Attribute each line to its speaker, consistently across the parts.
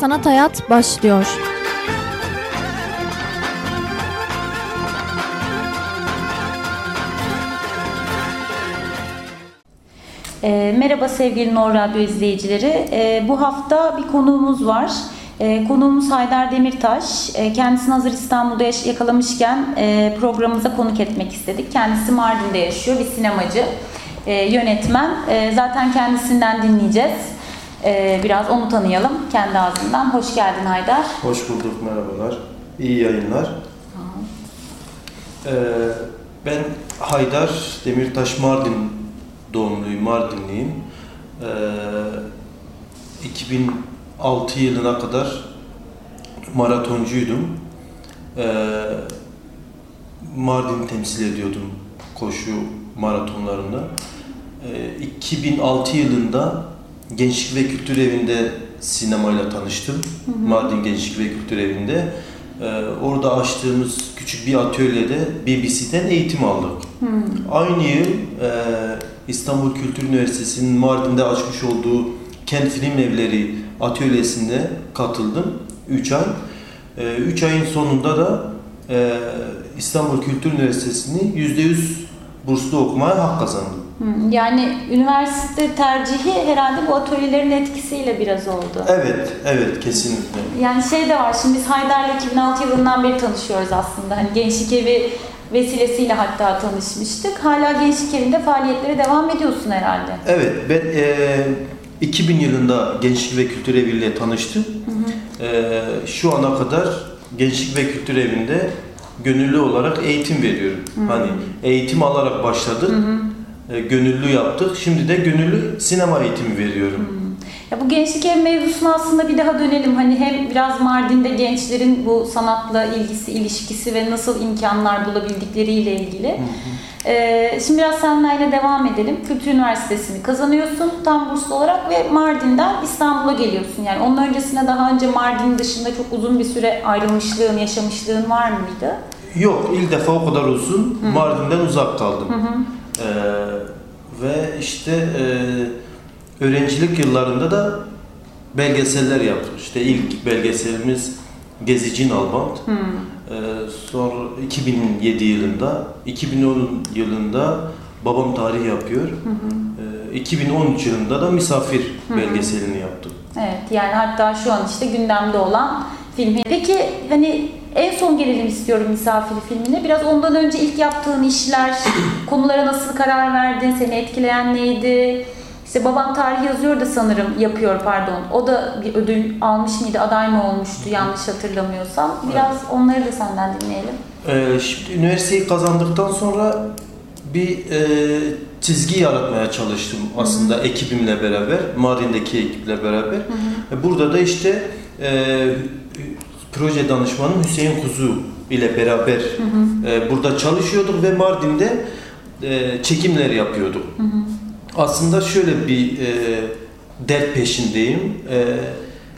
Speaker 1: Sanat Hayat başlıyor.
Speaker 2: E, merhaba sevgili Nor Radyo izleyicileri. E, bu hafta bir konuğumuz var. E, konuğumuz Haydar Demirtaş. E, kendisini hazır İstanbul'da yakalamışken e, programımıza konuk etmek istedik. Kendisi Mardin'de yaşıyor, bir sinemacı, e, yönetmen. E, zaten kendisinden dinleyeceğiz. E, biraz onu tanıyalım kendi ağzından. Hoş geldin Haydar.
Speaker 3: Hoş bulduk, merhabalar. İyi yayınlar. Ee, ben Haydar Demirtaş Mardin doğumluyum, Mardinliyim. Ee, 2006 yılına kadar maratoncuydum. Ee, Mardin'i temsil ediyordum koşu maratonlarında. Ee, 2006 yılında Gençlik ve Kültür Evi'nde sinemayla tanıştım. Mardin Gençlik ve Kültür Evi'nde. Ee, orada açtığımız küçük bir atölyede BBC'den eğitim aldık. Aynı yıl e, İstanbul Kültür Üniversitesi'nin Mardin'de açmış olduğu Kent Film Evleri atölyesinde katıldım 3 ay. 3 ayın sonunda da e, İstanbul Kültür Üniversitesi'ni %100 burslu okumaya hak kazandım.
Speaker 2: Hı, Yani üniversite tercihi herhalde bu atölyelerin etkisiyle biraz oldu.
Speaker 3: Evet, evet kesinlikle.
Speaker 2: Yani şey de var, şimdi biz Haydar'la 2006 yılından beri tanışıyoruz aslında. Hani Gençlik Evi vesilesiyle hatta tanışmıştık. Hala Gençlik Evi'nde faaliyetlere devam ediyorsun herhalde.
Speaker 3: Evet, ben e, 2000 yılında Gençlik ve Kültür Evi ile tanıştım. E, şu ana kadar Gençlik ve Kültür Evi'nde gönüllü olarak eğitim veriyorum. Hani eğitim alarak başladık, e, gönüllü yaptık. Şimdi de gönüllü sinema eğitimi veriyorum.
Speaker 2: Ya bu Gençlik Evi mevzusuna aslında bir daha dönelim. Hani hem biraz Mardin'de gençlerin bu sanatla ilgisi, ilişkisi ve nasıl imkanlar bulabildikleriyle ilgili. Ee, şimdi biraz seninle yine devam edelim. Kültür Üniversitesi'ni kazanıyorsun tam burslu olarak ve Mardin'den İstanbul'a geliyorsun. Yani onun öncesinde daha önce Mardin dışında çok uzun bir süre ayrılmışlığın, yaşamışlığın var mıydı?
Speaker 3: Yok, ilk defa o kadar uzun Mardin'den uzak kaldım. E, ve işte e, öğrencilik yıllarında da belgeseller yaptık. İşte ilk belgeselimiz Gezici Nalbant. Ee, sonra 2007 yılında, 2010 yılında Babam Tarih yapıyor. Ee, 2013 yılında da Misafir belgeselini yaptık.
Speaker 2: Evet yani hatta şu an işte gündemde olan film. Peki hani en son gelelim istiyorum misafiri filmine. Biraz ondan önce ilk yaptığın işler, konulara nasıl karar verdin, seni etkileyen neydi? İşte babam tarih yazıyor da sanırım yapıyor pardon. O da bir ödül almış mıydı, aday mı olmuştu yanlış hatırlamıyorsam. Biraz onları da senden dinleyelim.
Speaker 3: Ee, şimdi üniversiteyi kazandıktan sonra bir e, çizgi yaratmaya çalıştım aslında ekibimle beraber, Mardin'deki ekiple beraber. E, Burada da işte e, proje danışmanım Hüseyin Kuzu ile beraber e, burada çalışıyorduk ve Mardin'de e, çekimler yapıyorduk. Aslında şöyle bir e, dert peşindeyim. E,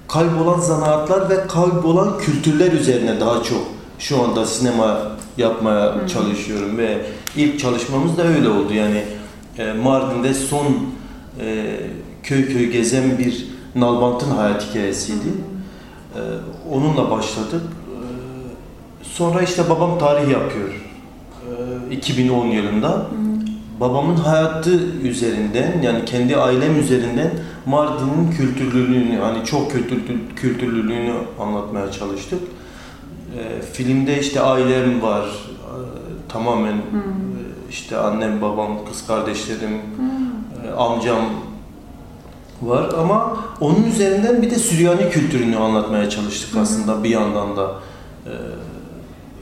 Speaker 3: kaybolan zanaatlar ve kaybolan kültürler üzerine daha çok şu anda sinema yapmaya çalışıyorum ve ilk çalışmamız da öyle oldu. Yani e, Mardin'de son e, köy köy gezen bir Nalbant'ın hayat hikayesiydi. E, onunla başladık. E, sonra işte babam tarih yapıyor. E, 2010 yılında. Babamın hayatı üzerinden yani kendi ailem üzerinden Mardin'in kültürlülüğünü hani çok kültür, kültürlülüğünü anlatmaya çalıştık. E, filmde işte ailem var. E, tamamen e, işte annem, babam, kız kardeşlerim, e, amcam var ama onun üzerinden bir de Süryani kültürünü anlatmaya çalıştık aslında bir yandan da. E,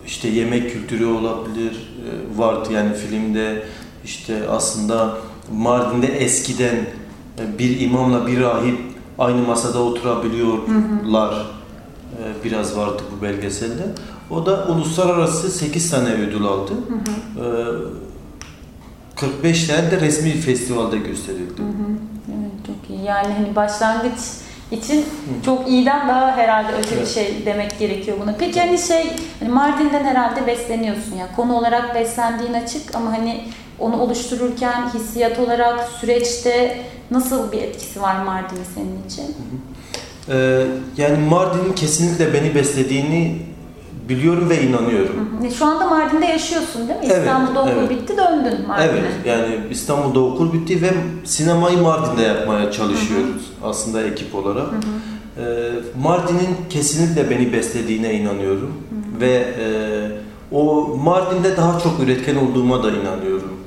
Speaker 3: işte yemek kültürü olabilir e, vardı yani filmde işte aslında Mardin'de eskiden e, bir imamla bir rahip aynı masada oturabiliyorlar e, biraz vardı bu belgeselde. O da uluslararası 8 tane ödül aldı. E, 45 tane de resmi festivalde gösterildi.
Speaker 2: Evet çok iyi. Yani hani başlangıç için çok iyiden daha herhalde öte bir şey demek gerekiyor buna. Peki hani şey hani Mardin'den herhalde besleniyorsun ya. Konu olarak beslendiğin açık ama hani onu oluştururken hissiyat olarak süreçte nasıl bir etkisi var Mardin'in senin için?
Speaker 3: Ee, yani Mardin'in kesinlikle beni beslediğini biliyorum ve inanıyorum.
Speaker 2: Hı. Şu anda Mardin'de yaşıyorsun değil mi?
Speaker 3: Evet,
Speaker 2: İstanbul'da okul
Speaker 3: evet.
Speaker 2: bitti döndün Mardin'e.
Speaker 3: Evet, yani İstanbul'da okul bitti ve sinemayı Mardin'de yapmaya çalışıyoruz aslında ekip olarak. Ee, Mardin'in kesinlikle beni beslediğine inanıyorum ve e, o Mardin'de daha çok üretken olduğuma da inanıyorum.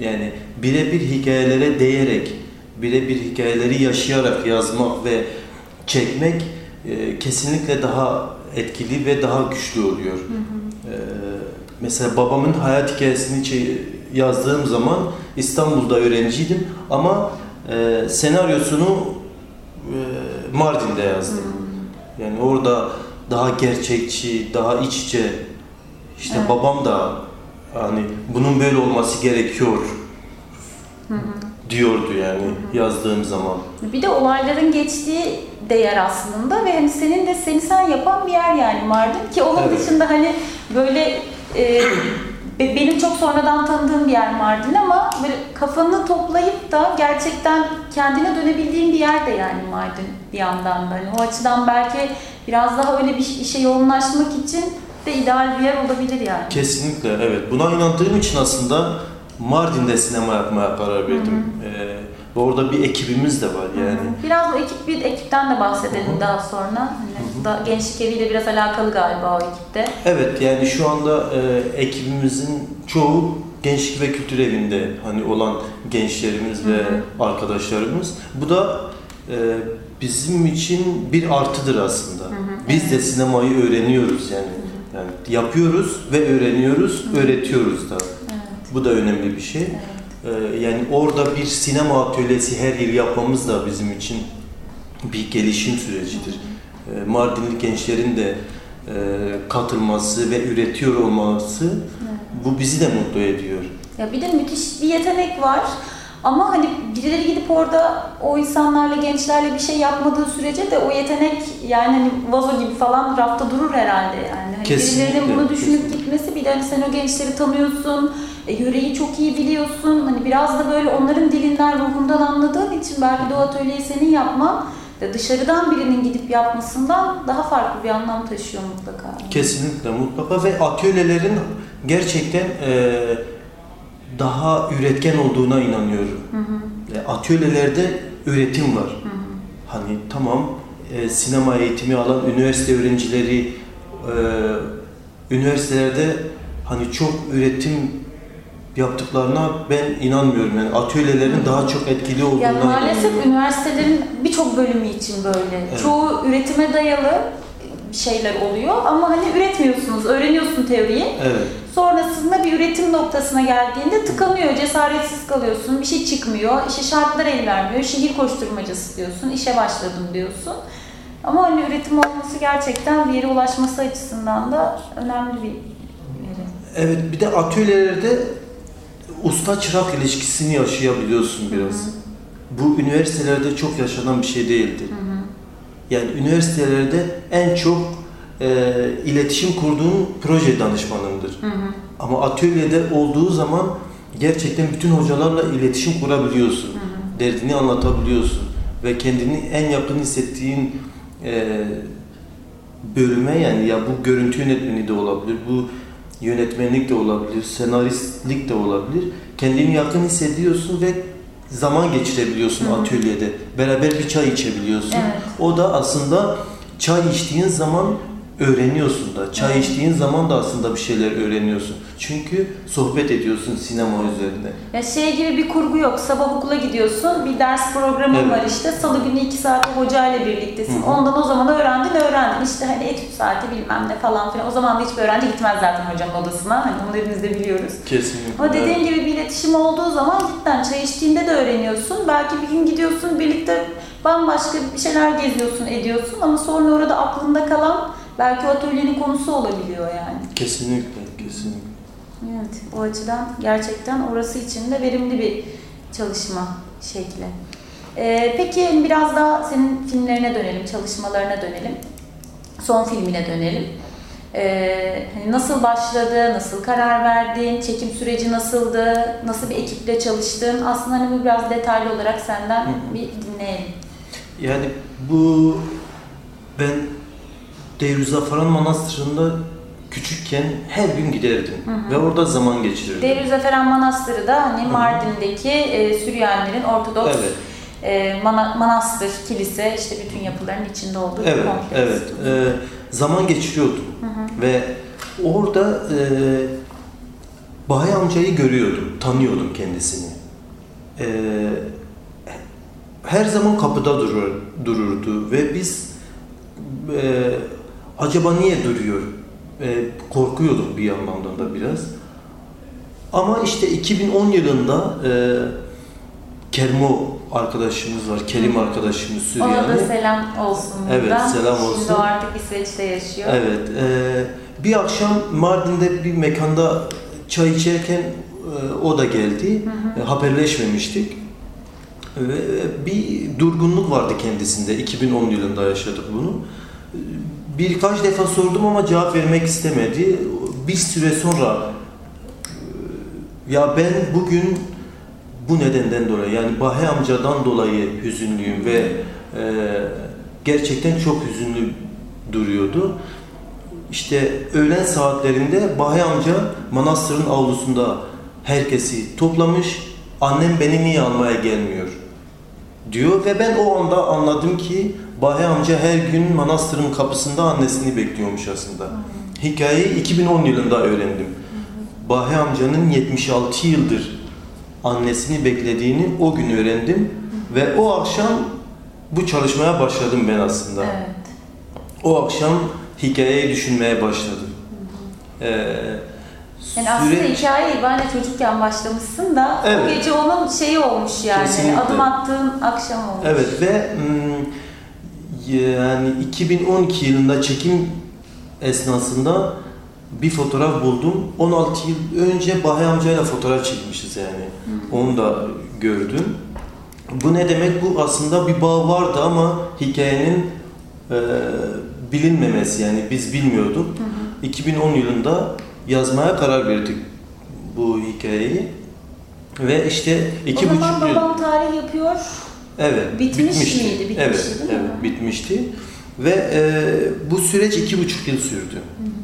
Speaker 3: Yani birebir hikayelere değerek, birebir hikayeleri yaşayarak yazmak ve çekmek e, kesinlikle daha etkili ve daha güçlü oluyor. Ee, mesela babamın hayat hikayesini yazdığım zaman İstanbul'da öğrenciydim ama e, senaryosunu e, Mardin'de yazdım. Yani orada daha gerçekçi, daha iç içe. İşte
Speaker 2: Evet.
Speaker 3: babam da hani bunun böyle olması gerekiyor diyordu yani yazdığım zaman.
Speaker 2: Bir de olayların geçtiği de yer aslında ve hani senin de seni sen yapan bir yer yani Mardin ki onun
Speaker 3: Evet.
Speaker 2: dışında hani böyle e, be- benim çok sonradan tanıdığım bir yer Mardin ama böyle kafanı toplayıp da gerçekten kendine dönebildiğin bir yer de yani Mardin bir yandan da. Hani o açıdan belki biraz daha öyle bir işe yoğunlaşmak için de ideal bir yer olabilir yani.
Speaker 3: Kesinlikle evet. Buna inandığım için aslında Mardin'de sinema yapmaya karar verdim. Ee, ve orada bir ekibimiz de var yani.
Speaker 2: Biraz bu ekip bir ekipten de bahsedelim daha sonra. Hani da gençlik eviyle biraz alakalı galiba o ekipte.
Speaker 3: Evet yani şu anda e, ekibimizin çoğu gençlik ve kültür evinde hani olan gençlerimiz ve arkadaşlarımız. Bu da e, bizim için bir artıdır aslında. Biz de sinemayı öğreniyoruz yani. Yani yapıyoruz ve öğreniyoruz, öğretiyoruz da. Bu da önemli bir şey. E, yani orada bir sinema atölyesi her yıl yapmamız da bizim için bir gelişim sürecidir. E, Mardinli gençlerin de e, katılması ve üretiyor olması bu bizi de mutlu ediyor.
Speaker 2: Ya bir de müthiş bir yetenek var. Ama hani birileri gidip orada o insanlarla, gençlerle bir şey yapmadığı sürece de o yetenek yani hani vazo gibi falan rafta durur herhalde yani. Hani birilerinin bunu düşünüp
Speaker 3: kesinlikle.
Speaker 2: gitmesi bir de hani sen o gençleri tanıyorsun, e, yöreyi çok iyi biliyorsun. Hani biraz da böyle onların dilinden, ruhundan anladığın için belki de o atölyeyi senin yapman ve dışarıdan birinin gidip yapmasından daha farklı bir anlam taşıyor mutlaka.
Speaker 3: Kesinlikle mutlaka ve atölyelerin gerçekten e, daha üretken olduğuna inanıyorum. E, Atölyelerde üretim var. Hani tamam e, sinema eğitimi alan üniversite öğrencileri e, üniversitelerde hani çok üretim yaptıklarına ben inanmıyorum. Yani atölyelerin daha çok etkili olduğuna
Speaker 2: Ya maalesef
Speaker 3: inanıyorum.
Speaker 2: üniversitelerin birçok bölümü için böyle.
Speaker 3: Evet.
Speaker 2: Çoğu üretime dayalı şeyler oluyor ama hani üretmiyorsunuz, öğreniyorsun teoriyi.
Speaker 3: Evet.
Speaker 2: Sonrasında bir üretim noktasına geldiğinde tıkanıyor, cesaretsiz kalıyorsun, bir şey çıkmıyor, işte şartlar el vermiyor, şehir koşturmacası diyorsun, işe başladım diyorsun. Ama hani üretim olması gerçekten bir yere ulaşması açısından da önemli bir yeri.
Speaker 3: Evet bir de atölyelerde usta çırak ilişkisini yaşayabiliyorsun biraz. Bu üniversitelerde çok yaşanan bir şey değildir. Yani üniversitelerde en çok e, iletişim kurduğun proje danışmanındır. Ama atölyede olduğu zaman gerçekten bütün hocalarla iletişim kurabiliyorsun. Derdini anlatabiliyorsun. Ve kendini en yakın hissettiğin e, bölüme yani ya bu görüntü yönetmeni de olabilir, bu yönetmenlik de olabilir, senaristlik de olabilir. Kendini yakın hissediyorsun ve zaman geçirebiliyorsun atölyede. Beraber bir çay içebiliyorsun.
Speaker 2: Evet.
Speaker 3: O da aslında çay içtiğin zaman öğreniyorsun da. Çay
Speaker 2: Evet.
Speaker 3: içtiğin zaman da aslında bir şeyler öğreniyorsun. Çünkü sohbet ediyorsun sinema üzerine.
Speaker 2: Ya şey gibi bir kurgu yok. Sabah okula gidiyorsun, bir ders programın
Speaker 3: Evet.
Speaker 2: var işte. Salı günü iki saat hocayla birliktesin.
Speaker 3: Hı hı.
Speaker 2: Ondan o zaman öğrendin, öğrendin. İşte hani etüt saati bilmem ne falan filan. O zaman da hiçbir öğrenci gitmez zaten hocanın odasına. Hani onu hepimiz de biliyoruz.
Speaker 3: Kesinlikle.
Speaker 2: Ama dediğin gibi bir iletişim olduğu zaman cidden çay içtiğinde de öğreniyorsun. Belki bir gün gidiyorsun birlikte bambaşka bir şeyler geziyorsun, ediyorsun ama sonra orada aklında kalan belki o atölyenin konusu olabiliyor yani.
Speaker 3: Kesinlikle, kesinlikle.
Speaker 2: Evet, o açıdan gerçekten orası için de verimli bir çalışma şekli. Ee, peki biraz daha senin filmlerine dönelim, çalışmalarına dönelim. Son filmine dönelim. Ee, hani nasıl başladı, nasıl karar verdin, çekim süreci nasıldı, nasıl bir ekiple çalıştın? Aslında hani bu biraz detaylı olarak senden bir dinleyelim.
Speaker 3: Yani bu ben Deirüzafaran Manastırı'nda küçükken her gün giderdim ve orada zaman geçirirdim.
Speaker 2: Deirüzaferan Manastırı da hani Mardin'deki e, Süryanilerin Ortodoks
Speaker 3: Evet.
Speaker 2: e, mana- manastır, kilise işte bütün yapıların içinde olduğu bir
Speaker 3: Evet,
Speaker 2: kompleks.
Speaker 3: evet. Ee, zaman geçiriyordum ve orada e, Bahay amcayı görüyordum, tanıyordum kendisini. Ee, her zaman kapıda durur, dururdu ve biz e, acaba niye duruyor? E, korkuyorduk bir yandan da biraz. Ama işte 2010 yılında e, Kermo arkadaşımız var, Kerim arkadaşımız Süryani.
Speaker 2: Ona da selam olsun
Speaker 3: Evet,
Speaker 2: buradan.
Speaker 3: selam
Speaker 2: Şimdi
Speaker 3: olsun.
Speaker 2: o artık İsveç'te yaşıyor.
Speaker 3: Evet. e, bir akşam Mardin'de bir mekanda çay içerken e, o da geldi. E, haberleşmemiştik. Ve bir durgunluk vardı kendisinde. 2010 yılında yaşadık bunu. Birkaç defa sordum ama cevap vermek istemedi. Bir süre sonra ya ben bugün bu nedenden dolayı yani Bahe amcadan dolayı hüzünlüyüm ve e, gerçekten çok hüzünlü duruyordu. İşte öğlen saatlerinde Bahe amca manastırın avlusunda herkesi toplamış. Annem beni niye almaya gelmiyor diyor ve ben o anda anladım ki Bahe amca her gün manastırın kapısında annesini bekliyormuş aslında. Hikayeyi 2010 yılında öğrendim. Bahe amcanın 76 yıldır annesini beklediğini o gün öğrendim ve o akşam bu çalışmaya başladım ben aslında.
Speaker 2: Evet.
Speaker 3: O akşam hikayeyi düşünmeye başladım. Ee,
Speaker 2: Yani aslında
Speaker 3: süreç-
Speaker 2: hikayeyi ben de çocukken başlamışsın da o
Speaker 3: Evet.
Speaker 2: gece onun şeyi olmuş yani.
Speaker 3: Kesinlikle.
Speaker 2: Adım attığın akşam olmuş.
Speaker 3: Evet ve yani 2012 yılında çekim esnasında bir fotoğraf buldum. 16 yıl önce Bahay amcayla fotoğraf çekmişiz yani. Onu da gördüm. Bu ne demek? Bu aslında bir bağ vardı ama hikayenin e, bilinmemesi yani biz bilmiyorduk. 2010 yılında yazmaya karar verdik bu hikayeyi. Ve işte iki
Speaker 2: o zaman
Speaker 3: buçuk yıl...
Speaker 2: babam tarih yapıyor.
Speaker 3: Evet.
Speaker 2: Bitmiş
Speaker 3: bitmişti.
Speaker 2: miydi? Bitmişti
Speaker 3: evet,
Speaker 2: değil mi?
Speaker 3: evet, bitmişti. Ve e, bu süreç iki buçuk yıl sürdü.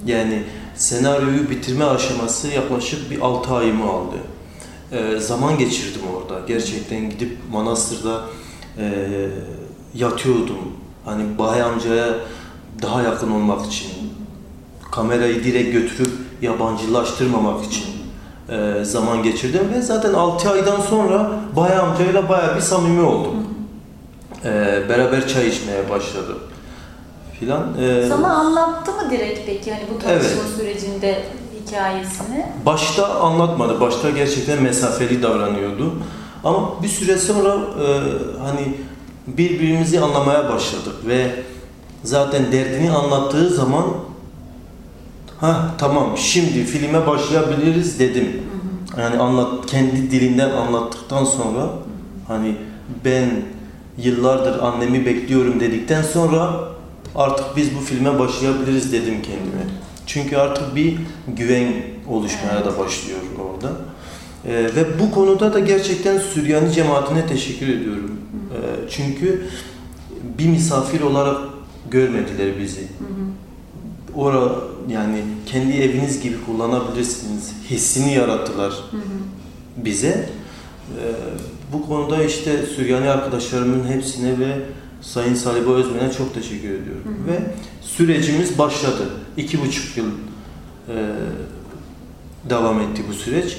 Speaker 3: Yani senaryoyu bitirme aşaması yaklaşık bir altı ayımı aldı. E, zaman geçirdim orada. Gerçekten gidip manastırda e, yatıyordum. Hani Bahay amcaya daha yakın olmak için, kamerayı direkt götürüp yabancılaştırmamak için e, zaman geçirdim ve zaten 6 aydan sonra Bahay amcayla bayağı bir samimi olduk. E, beraber çay içmeye başladık filan. E,
Speaker 2: Sana anlattı mı direkt peki hani bu tanışma
Speaker 3: Evet.
Speaker 2: sürecinde hikayesini?
Speaker 3: Başta anlatmadı. Başta gerçekten mesafeli davranıyordu. Ama bir süre sonra e, hani birbirimizi anlamaya başladık ve zaten derdini anlattığı zaman ha tamam şimdi filme başlayabiliriz dedim. Yani anlat kendi dilinden anlattıktan sonra hani ben yıllardır annemi bekliyorum dedikten sonra artık biz bu filme başlayabiliriz dedim kendime. Çünkü artık bir güven oluşmaya da başlıyor orada. Ee, ve bu konuda da gerçekten Süryani cemaatine teşekkür ediyorum. Ee, çünkü bir misafir olarak görmediler bizi. Ora yani kendi eviniz gibi kullanabilirsiniz hissini yarattılar bize. Ee, bu konuda işte Süryani arkadaşlarımın hepsine ve Sayın Saliba Özmen'e çok teşekkür ediyorum. Ve sürecimiz başladı. İki buçuk yıl e, devam etti bu süreç.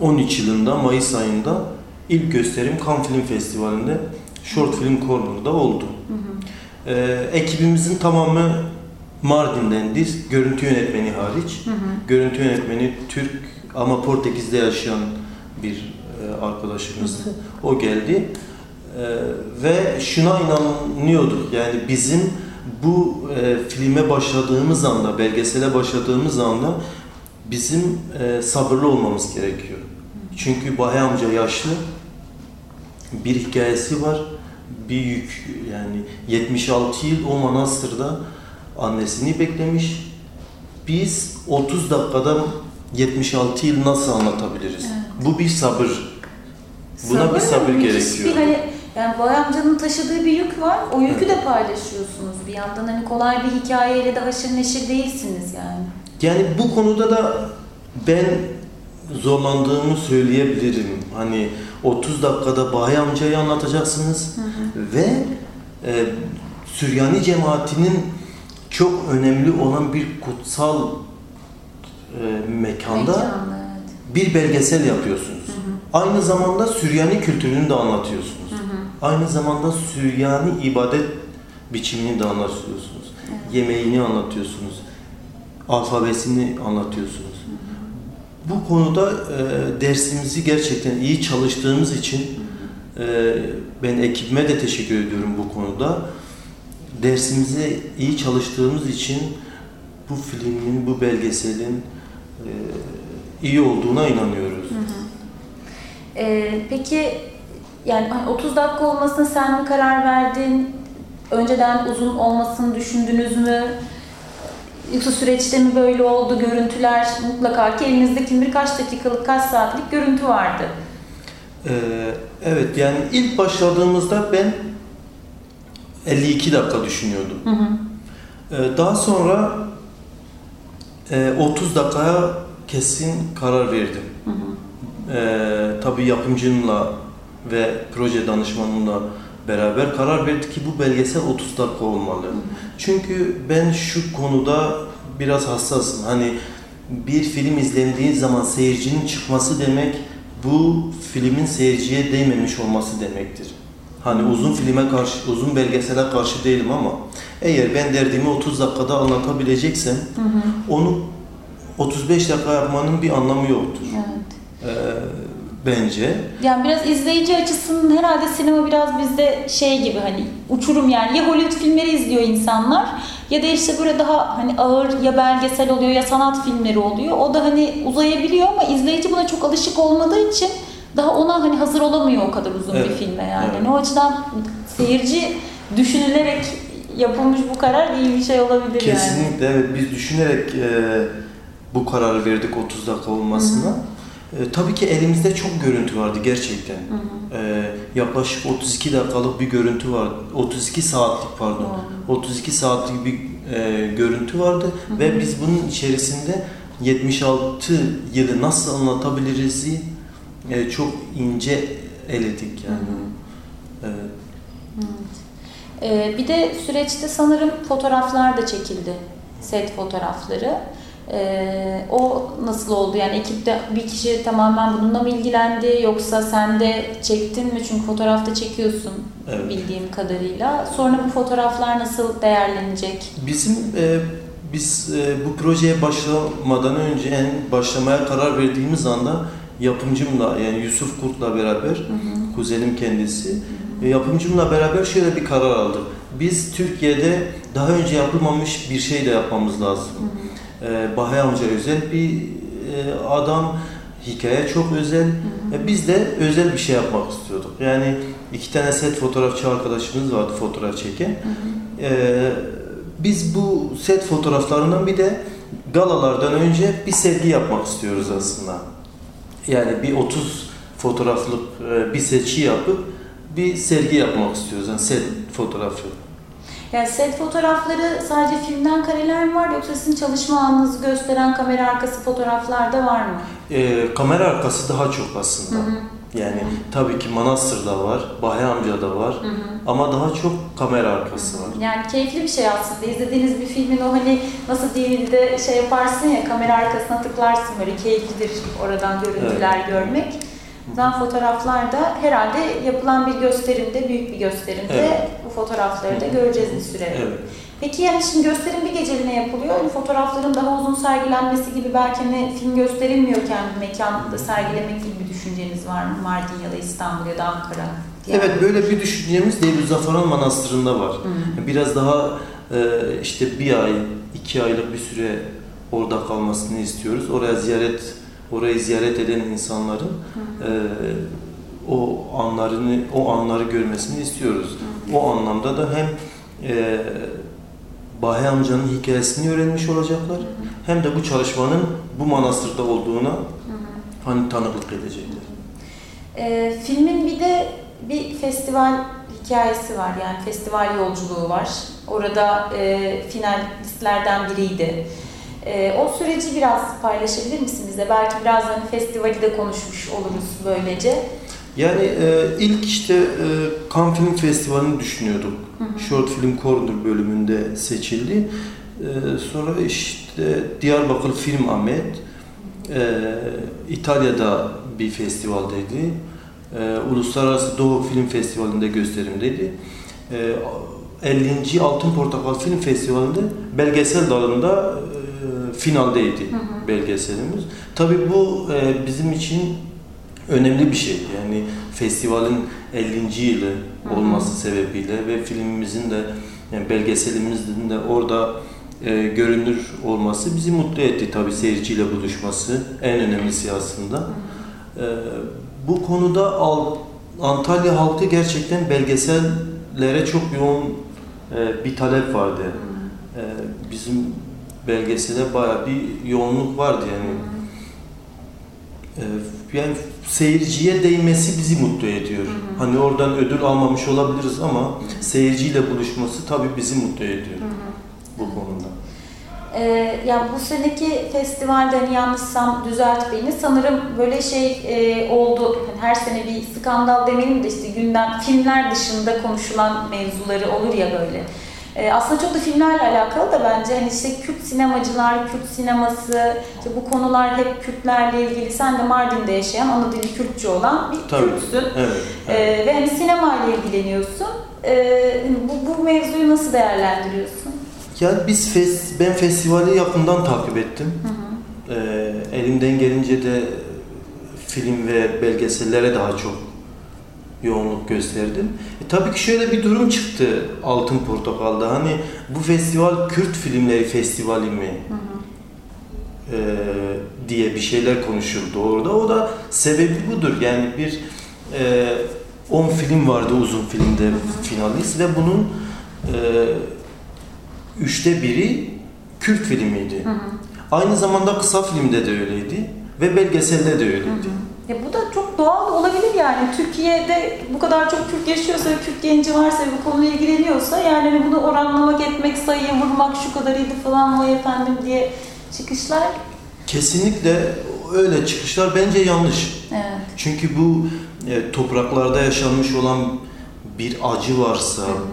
Speaker 3: 2013 yılında Mayıs ayında ilk gösterim Cannes Film Festivali'nde Short Film Corner'da oldu. Ee, ekibimizin tamamı Mardin'dendi. Görüntü yönetmeni hariç. Görüntü yönetmeni Türk ama Portekiz'de yaşayan bir e, arkadaşımızdı. O geldi. Ee, ve şuna inanıyorduk. Yani bizim bu e, filme başladığımız anda, belgesele başladığımız anda bizim e, sabırlı olmamız gerekiyor. Çünkü Bahay amca yaşlı. Bir hikayesi var. Bir yük yani 76 yıl o manastırda annesini beklemiş. Biz 30 dakikada 76 yıl nasıl anlatabiliriz? Bu bir sabır. Buna bir sabır gerekiyor.
Speaker 2: Bir hani Yani Boy amcanın taşıdığı bir yük var. O yükü de paylaşıyorsunuz bir yandan. Hani kolay bir hikayeyle de haşır neşir değilsiniz yani.
Speaker 3: Yani bu konuda da ben zorlandığımı söyleyebilirim. Hani 30 dakikada Bahay amcayı anlatacaksınız ve e, Süryani cemaatinin çok önemli olan bir kutsal e, mekanda
Speaker 2: Mekanlı, evet.
Speaker 3: bir belgesel yapıyorsunuz. Aynı zamanda Süryani kültürünü de anlatıyorsunuz. Aynı zamanda Süryani ibadet biçimini de anlatıyorsunuz. Yemeğini anlatıyorsunuz. Alfabesini anlatıyorsunuz. Bu konuda e, dersimizi gerçekten iyi çalıştığımız için e, ben ekibime de teşekkür ediyorum bu konuda. Dersimizi iyi çalıştığımız için bu filmin, bu belgeselin e, iyi olduğuna inanıyoruz.
Speaker 2: Ee, peki yani hani 30 dakika olmasına sen mi karar verdin? Önceden uzun olmasını düşündünüz mü? Yoksa süreçte mi böyle oldu? Görüntüler mutlaka ki elinizde kim bilir kaç dakikalık, kaç saatlik görüntü vardı.
Speaker 3: Ee, evet yani ilk başladığımızda ben 52 dakika düşünüyordum.
Speaker 2: Hı hı.
Speaker 3: Ee, daha sonra e, 30 dakikaya kesin karar verdim.
Speaker 2: Hı hı.
Speaker 3: Ee, tabii yapımcımla ve proje danışmanımla beraber karar verdik ki bu belgesel 30 dakika olmalı. Çünkü ben şu konuda biraz hassasım. Hani bir film izlendiği zaman seyircinin çıkması demek bu filmin seyirciye değmemiş olması demektir. Hani uzun filme karşı, uzun belgesele karşı değilim ama eğer ben derdimi 30 dakikada anlatabileceksem
Speaker 2: Hı hı.
Speaker 3: onu 35 dakika yapmanın bir anlamı yoktur.
Speaker 2: Evet.
Speaker 3: Ee, bence.
Speaker 2: Yani biraz izleyici açısından herhalde sinema biraz bizde şey gibi hani uçurum yani ya Hollywood filmleri izliyor insanlar ya da işte böyle daha hani ağır ya belgesel oluyor ya sanat filmleri oluyor. O da hani uzayabiliyor ama izleyici buna çok alışık olmadığı için daha ona hani hazır olamıyor o kadar uzun bir
Speaker 3: Evet,
Speaker 2: filme yani.
Speaker 3: evet.
Speaker 2: O açıdan seyirci düşünülerek yapılmış bu karar iyi bir şey olabilir yani.
Speaker 3: Kesinlikle evet biz düşünerek e, bu kararı verdik 30 dakika olmasına. E, tabii ki elimizde çok görüntü vardı gerçekten.
Speaker 2: Hı hı.
Speaker 3: E, yaklaşık 32 dakikalık bir görüntü vardı. 32 saatlik pardon. 32 saatlik bir e, görüntü vardı
Speaker 2: Hı hı.
Speaker 3: ve biz bunun içerisinde 76 yılı nasıl anlatabiliriz e, çok ince eledik yani. Evet.
Speaker 2: Ee, bir de süreçte sanırım fotoğraflar da çekildi. Set fotoğrafları. Ee, o nasıl oldu? Yani ekipte bir kişi tamamen bununla mı ilgilendi yoksa sen de çektin mi? Çünkü fotoğrafta çekiyorsun
Speaker 3: Evet.
Speaker 2: bildiğim kadarıyla. Sonra bu fotoğraflar nasıl değerlenecek?
Speaker 3: Bizim e, biz e, bu projeye başlamadan önce en başlamaya karar verdiğimiz anda yapımcımla yani Yusuf Kurt'la beraber kuzenim kendisi e, yapımcımla beraber şöyle bir karar aldık. Biz Türkiye'de daha önce yapılmamış bir şey de yapmamız lazım. E, Bahay amca özel bir e, adam, hikaye çok özel. E, biz de özel bir şey yapmak istiyorduk. Yani iki tane set fotoğrafçı arkadaşımız vardı fotoğraf çeken. E, biz bu set fotoğraflarından bir de galalardan önce bir sergi yapmak istiyoruz aslında. Yani bir 30 fotoğraflık e, bir seçi yapıp bir sergi yapmak istiyoruz. Yani set fotoğrafı.
Speaker 2: Yani set fotoğrafları sadece filmden kareler mi var yoksa sizin çalışma anınızı gösteren kamera arkası fotoğraflar da var mı?
Speaker 3: E, kamera arkası daha çok aslında. Yani tabii ki Manastır'da var, Bahay amca da var ama daha çok kamera arkası var.
Speaker 2: Yani keyifli bir şey aslında. İzlediğiniz bir filmin o hani nasıl DVD'de şey yaparsın ya kamera arkasına tıklarsın böyle keyiflidir oradan görüntüler görmek. Zaten fotoğraflarda herhalde yapılan bir gösterimde, büyük bir gösterimde
Speaker 3: Evet.
Speaker 2: bu fotoğrafları da göreceğiz bir süre.
Speaker 3: Evet.
Speaker 2: Peki yani şimdi gösterim bir geceliğine yapılıyor. Hani fotoğrafların daha uzun sergilenmesi gibi belki hani film gösterilmiyorken bir mekanda sergilemek gibi bir düşünceniz var mı? Mardin ya da İstanbul ya da Ankara. diye.
Speaker 3: Evet böyle bir düşüncemiz Devrüzafaran Manastırı'nda var. Biraz daha e, işte bir ay, iki aylık bir süre orada kalmasını istiyoruz. Oraya ziyaret, orayı ziyaret eden insanların e, o anlarını, o anları görmesini istiyoruz. O anlamda da hem e, Bahay amcanın hikayesini öğrenmiş olacaklar, hem de bu çalışmanın bu manastırda olduğuna hani tanıklık edecekler.
Speaker 2: Ee, filmin bir de bir festival hikayesi var yani festival yolculuğu var. Orada e, finalistlerden biriydi. E, o süreci biraz paylaşabilir misin bize? Belki biraz hani festivali de konuşmuş oluruz böylece.
Speaker 3: Yani e, ilk işte e, Cannes Film Festivali'ni düşünüyorduk.
Speaker 2: Hı hı.
Speaker 3: Short Film Corner bölümünde seçildi. E, sonra işte Diyarbakır Film Ahmet, e, İtalya'da bir festivaldeydi. E, Uluslararası Doğu Film Festivali'nde gösterimdeydi. E, 50. Altın Portakal Film Festivali'nde belgesel dalında e, finaldeydi
Speaker 2: Hı hı.
Speaker 3: belgeselimiz. Tabii bu e, bizim için önemli bir şey. Yani festivalin 50. yılı olması sebebiyle ve filmimizin de yani belgeselimizin de orada e, görünür olması bizi mutlu etti tabii seyirciyle buluşması en önemlisi aslında. E, bu konuda Al- Antalya halkı gerçekten belgesellere çok yoğun e, bir talep vardı. E, bizim belgesele bayağı bir yoğunluk vardı yani. E, yani seyirciye değmesi bizi mutlu ediyor.
Speaker 2: Hı hı.
Speaker 3: Hani oradan ödül almamış olabiliriz ama seyirciyle buluşması tabii bizi mutlu ediyor
Speaker 2: Hı hı.
Speaker 3: bu konuda.
Speaker 2: Ee, ya bu seneki festivalde hani yanlışsam düzelt beni. Sanırım böyle şey e, oldu. Hani her sene bir skandal demeyelim de işte gündem filmler dışında konuşulan mevzuları olur ya böyle. Ee, aslında çok da filmlerle alakalı da bence hani işte Kürt sinemacılar, Kürt sineması, işte bu konular hep Kürtlerle ilgili. Sen de Mardin'de yaşayan, ana dili Kürtçe olan bir
Speaker 3: Tabii.
Speaker 2: Kürtsün.
Speaker 3: Evet. Evet.
Speaker 2: ve hani sinemayla ilgileniyorsun. Ee, bu, bu mevzuyu nasıl değerlendiriyorsun?
Speaker 3: Yani biz fes, ben festivali yakından takip ettim.
Speaker 2: Hı hı.
Speaker 3: Ee, elimden gelince de film ve belgesellere daha çok yoğunluk gösterdim. E, tabii ki şöyle bir durum çıktı Altın Portakal'da. Hani bu festival Kürt filmleri festivali mi?
Speaker 2: Hı hı.
Speaker 3: e, diye bir şeyler konuşuldu orada. O da sebebi budur. Yani bir e, 10 film vardı uzun filmde finalist ve bunun e, üçte biri Kürt filmiydi.
Speaker 2: Hı hı.
Speaker 3: Aynı zamanda kısa filmde de öyleydi ve belgeselde de öyleydi.
Speaker 2: Ya bu da doğal olabilir yani. Türkiye'de bu kadar çok Kürt yaşıyorsa ve Kürt genci varsa bu konuyla ilgileniyorsa yani hani bunu oranlamak etmek, sayıya vurmak şu kadarıydı falan vay efendim diye çıkışlar.
Speaker 3: Kesinlikle öyle çıkışlar bence yanlış.
Speaker 2: Evet.
Speaker 3: Çünkü bu e, topraklarda yaşanmış olan bir acı varsa
Speaker 2: Hı hı.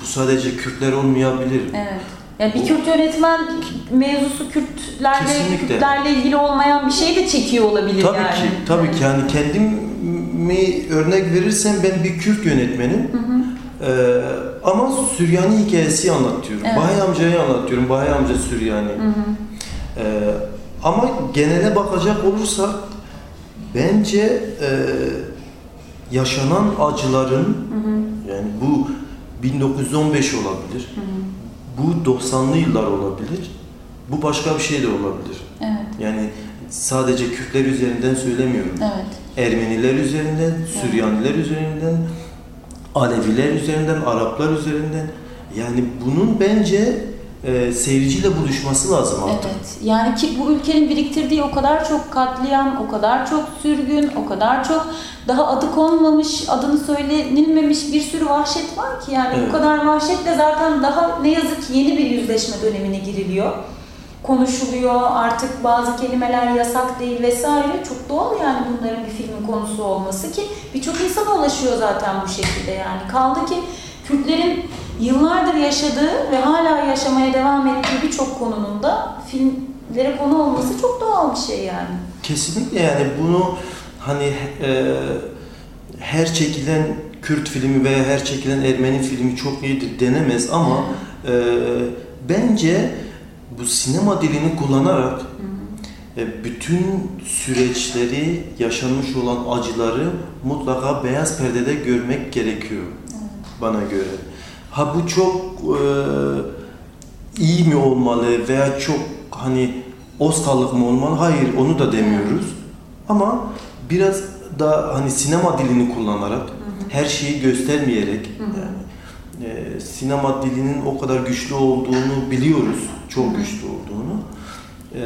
Speaker 3: bu sadece Kürtler olmayabilir.
Speaker 2: Evet. Yani bir Kürt yönetmen mevzusu Kürtlerle,
Speaker 3: Kesinlikle.
Speaker 2: Kürtlerle ilgili olmayan bir şey de çekiyor olabilir
Speaker 3: Tabii
Speaker 2: yani.
Speaker 3: ki, tabii ki. Yani kendimi örnek verirsem ben bir Kürt yönetmenim.
Speaker 2: Hı hı.
Speaker 3: Ee, ama Süryani hikayesi anlatıyorum.
Speaker 2: Evet.
Speaker 3: Bahay amcayı anlatıyorum. Bahay amca Süryani.
Speaker 2: Hı hı.
Speaker 3: Ee, ama genele bakacak olursak bence e, yaşanan acıların
Speaker 2: Hı hı.
Speaker 3: yani bu 1915 olabilir.
Speaker 2: Hı hı.
Speaker 3: Bu 90'lı yıllar olabilir. Bu başka bir şey de olabilir.
Speaker 2: Evet.
Speaker 3: Yani sadece Kürtler üzerinden söylemiyorum.
Speaker 2: Evet.
Speaker 3: Ermeniler üzerinden, Süryaniler üzerinden, Aleviler üzerinden, Araplar üzerinden. Yani bunun bence e, seyirciyle buluşması lazım artık.
Speaker 2: Evet. Yani ki bu ülkenin biriktirdiği o kadar çok katliam, o kadar çok sürgün, o kadar çok daha adı konmamış, adını söylenilmemiş bir sürü vahşet var ki yani
Speaker 3: Evet.
Speaker 2: bu kadar vahşetle zaten daha ne yazık ki yeni bir yüzleşme dönemine giriliyor. Konuşuluyor, artık bazı kelimeler yasak değil vesaire. Çok doğal yani bunların bir filmin konusu olması ki birçok insana ulaşıyor zaten bu şekilde yani. Kaldı ki Kürtlerin yıllardır yaşadığı ve hala yaşamaya devam ettiği birçok konunun da filmlere konu olması çok doğal bir şey yani.
Speaker 3: Kesinlikle yani bunu hani e, her çekilen Kürt filmi veya her çekilen Ermeni filmi çok iyidir denemez ama e, bence bu sinema dilini kullanarak e, bütün süreçleri, yaşanmış olan acıları mutlaka beyaz perdede görmek gerekiyor bana göre. Ha bu çok e, iyi mi olmalı veya çok hani Oscar'lık mı olmalı? Hayır, onu da demiyoruz. Ama biraz da hani sinema dilini kullanarak, her şeyi göstermeyerek yani e, sinema dilinin o kadar güçlü olduğunu biliyoruz. Çok güçlü olduğunu. E,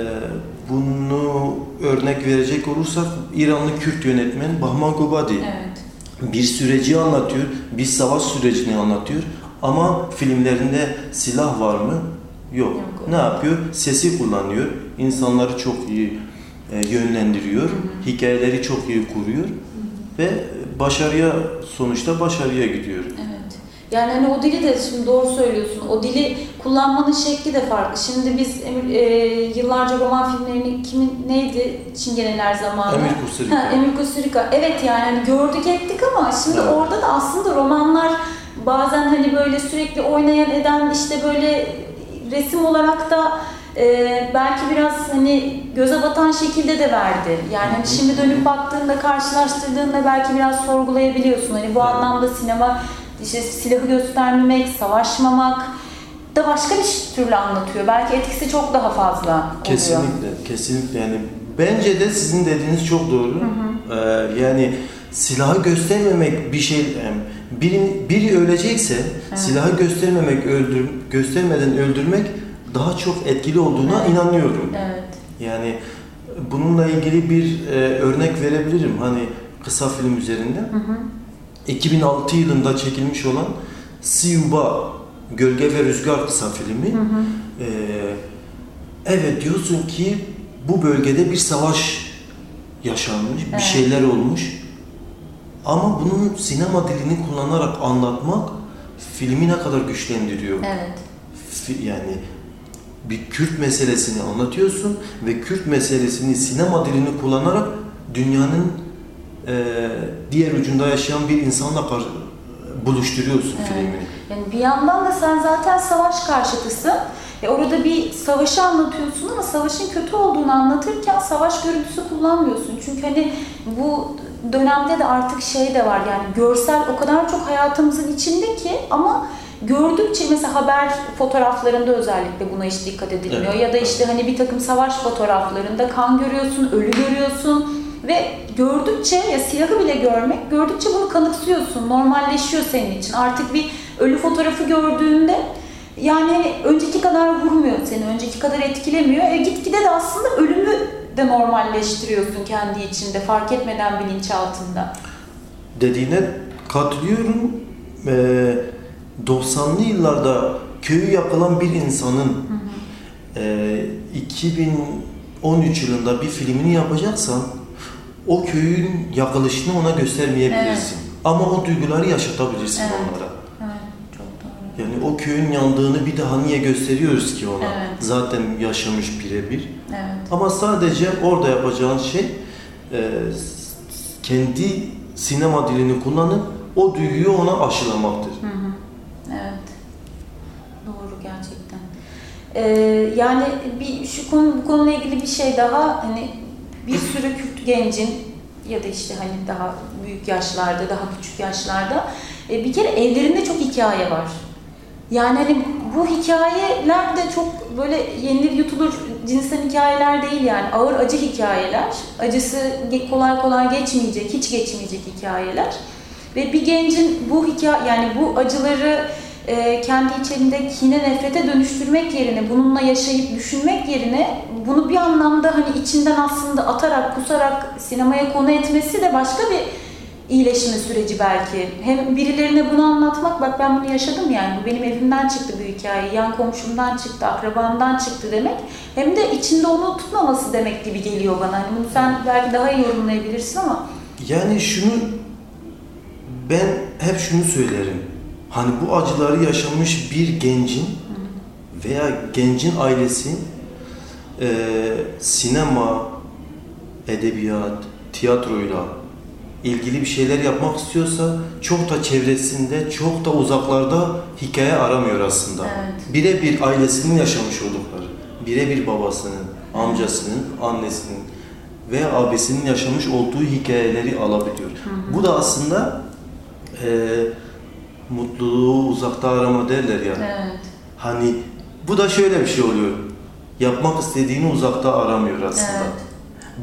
Speaker 3: bunu örnek verecek olursak İranlı Kürt yönetmen Bahman Gobadi.
Speaker 2: Evet.
Speaker 3: Bir süreci anlatıyor, bir savaş sürecini anlatıyor. Ama filmlerinde silah var mı? Yok.
Speaker 2: Yok.
Speaker 3: Ne yapıyor? Sesi kullanıyor. İnsanları çok iyi e, yönlendiriyor. Hikayeleri çok iyi kuruyor. Ve başarıya sonuçta başarıya gidiyor.
Speaker 2: Evet. Yani hani o dili de şimdi doğru söylüyorsun. O dili kullanmanın şekli de farklı. Şimdi biz e, yıllarca roman filmlerini kimin neydi? Çingeneler zamanı.
Speaker 3: Emir Kusturica.
Speaker 2: Ha, Emir Kusturica. Evet yani hani gördük ettik ama şimdi
Speaker 3: Evet.
Speaker 2: orada da aslında romanlar bazen hani böyle sürekli oynayan eden işte böyle resim olarak da e, belki biraz hani göze batan şekilde de verdi. Yani hani şimdi dönüp baktığında karşılaştırdığında belki biraz sorgulayabiliyorsun. Hani bu anlamda sinema işte silahı göstermemek, savaşmamak da başka bir türlü anlatıyor. Belki etkisi çok daha fazla oluyor.
Speaker 3: Kesinlikle, kesinlikle yani bence de sizin dediğiniz çok doğru. Ee, yani silahı göstermemek bir şey biri, biri ölecekse
Speaker 2: Evet.
Speaker 3: silahı göstermemek öldür göstermeden öldürmek daha çok etkili olduğuna
Speaker 2: Evet.
Speaker 3: inanıyorum.
Speaker 2: Evet.
Speaker 3: Yani bununla ilgili bir e, örnek verebilirim. Hani kısa film üzerinden.
Speaker 2: Hı hı.
Speaker 3: 2006 yılında çekilmiş olan Siyuba Gölge ve Rüzgar kısa filmi.
Speaker 2: Hı hı.
Speaker 3: Ee, evet diyorsun ki bu bölgede bir savaş yaşanmış, bir
Speaker 2: Evet.
Speaker 3: şeyler olmuş. Ama bunun sinema dilini kullanarak anlatmak filmi ne kadar güçlendiriyor.
Speaker 2: Evet.
Speaker 3: Fi- Yani bir Kürt meselesini anlatıyorsun ve Kürt meselesini sinema dilini kullanarak dünyanın e, diğer ucunda yaşayan bir insanla buluşturuyorsun
Speaker 2: Evet.
Speaker 3: filmini.
Speaker 2: Yani bir yandan da sen zaten savaş karşıtısın. E orada bir savaşı anlatıyorsun ama savaşın kötü olduğunu anlatırken savaş görüntüsü kullanmıyorsun. Çünkü hani bu dönemde de artık şey de var yani görsel o kadar çok hayatımızın içinde ki ama gördükçe mesela haber fotoğraflarında özellikle buna hiç dikkat edilmiyor.
Speaker 3: Evet.
Speaker 2: Ya da işte hani bir takım savaş fotoğraflarında kan görüyorsun, ölü görüyorsun ve gördükçe ya silahı bile görmek, gördükçe bunu kanıksıyorsun, normalleşiyor senin için. Artık bir ölü fotoğrafı gördüğünde yani hani önceki kadar vurmuyor seni, önceki kadar etkilemiyor. E gitgide de aslında ölümü de normalleştiriyorsun kendi içinde, fark etmeden bilinçaltında.
Speaker 3: dediğine katılıyorum. Ee, 90'lı yıllarda köyü yakılan bir insanın e, 2013 yılında bir filmini yapacaksan o köyün yakılışını ona göstermeyebilirsin. Ama o duyguları yaşatabilirsin
Speaker 2: Evet.
Speaker 3: onlara. Yani o köyün yandığını bir daha niye gösteriyoruz ki ona?
Speaker 2: Evet.
Speaker 3: Zaten yaşamış birebir.
Speaker 2: Evet.
Speaker 3: Ama sadece orada yapacağın şey e, kendi sinema dilini kullanıp o duyguyu ona aşılamaktır.
Speaker 2: Hı hı. Evet. Doğru gerçekten. Ee, yani bir şu konu bu konuyla ilgili bir şey daha hani bir sürü Kürt gencin ya da işte hani daha büyük yaşlarda, daha küçük yaşlarda e, bir kere evlerinde çok hikaye var. Yani hani bu hikayeler de çok böyle yenilir yutulur cinsten hikayeler değil yani ağır acı hikayeler. Acısı kolay kolay geçmeyecek, hiç geçmeyecek hikayeler. Ve bir gencin bu hikaye yani bu acıları e, kendi içinde kine nefrete dönüştürmek yerine bununla yaşayıp düşünmek yerine bunu bir anlamda hani içinden aslında atarak kusarak sinemaya konu etmesi de başka bir iyileşme süreci belki. Hem birilerine bunu anlatmak, bak ben bunu yaşadım yani, bu benim evimden çıktı bu hikaye, yan komşumdan çıktı, akrabamdan çıktı demek. Hem de içinde onu tutmaması demek gibi geliyor bana. Hani bunu sen belki daha iyi yorumlayabilirsin ama.
Speaker 3: Yani şunu ben hep şunu söylerim. Hani bu acıları yaşamış bir gencin veya gencin ailesi e, sinema, edebiyat, tiyatroyla ilgili bir şeyler yapmak istiyorsa çok da çevresinde, çok da uzaklarda hikaye aramıyor aslında.
Speaker 2: Evet.
Speaker 3: Birebir ailesinin yaşamış oldukları, birebir babasının, amcasının, annesinin veya abisinin yaşamış olduğu hikayeleri alabiliyor. Bu da aslında e, mutluluğu uzakta arama derler yani.
Speaker 2: Evet.
Speaker 3: Hani bu da şöyle bir şey oluyor. Yapmak istediğini uzakta aramıyor aslında.
Speaker 2: Evet.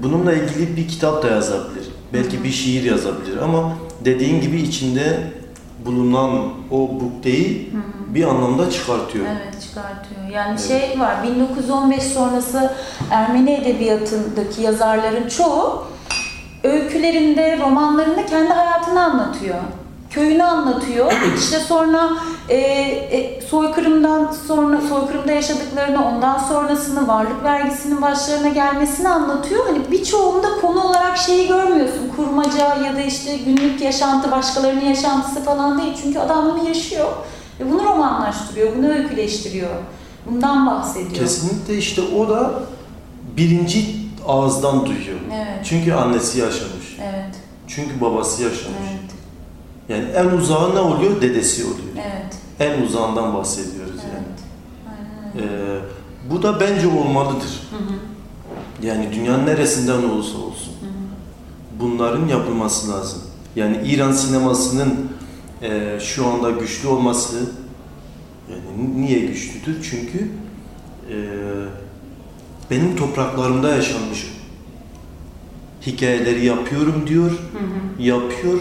Speaker 3: Bununla ilgili bir kitap da yazabilir. Belki bir şiir yazabilir ama dediğin gibi içinde bulunan o bukteyi bir anlamda çıkartıyor.
Speaker 2: Evet çıkartıyor. Yani
Speaker 3: Evet.
Speaker 2: şey var 1915 sonrası Ermeni edebiyatındaki yazarların çoğu öykülerinde, romanlarında kendi hayatını anlatıyor. Köyünü anlatıyor. İşte sonra e, e, soykırımdan sonra soykırımda yaşadıklarını, ondan sonrasını, varlık vergisinin başlarına gelmesini anlatıyor. Hani birçoğunda konu olarak şeyi görmüyorsun. Kurmaca ya da işte günlük yaşantı, başkalarının yaşantısı falan değil. Çünkü adam bunu yaşıyor ve bunu romanlaştırıyor, bunu öyküleştiriyor. Bundan bahsediyor.
Speaker 3: Kesinlikle işte o da birinci ağızdan duyuyor.
Speaker 2: Evet.
Speaker 3: Çünkü annesi yaşamış.
Speaker 2: Evet.
Speaker 3: Çünkü babası yaşamış.
Speaker 2: Evet.
Speaker 3: Yani en uzağı ne oluyor? Dedesi oluyor.
Speaker 2: Evet.
Speaker 3: En uzağından bahsediyoruz
Speaker 2: Evet.
Speaker 3: yani.
Speaker 2: Aynen.
Speaker 3: Ee, bu da bence olmalıdır.
Speaker 2: Hı hı.
Speaker 3: Yani dünyanın neresinden olursa olsun.
Speaker 2: Hı hı.
Speaker 3: Bunların yapılması lazım. Yani İran sinemasının e, şu anda güçlü olması yani niye güçlüdür? Çünkü e, benim topraklarımda yaşanmış hikayeleri yapıyorum diyor,
Speaker 2: Hı hı.
Speaker 3: yapıyor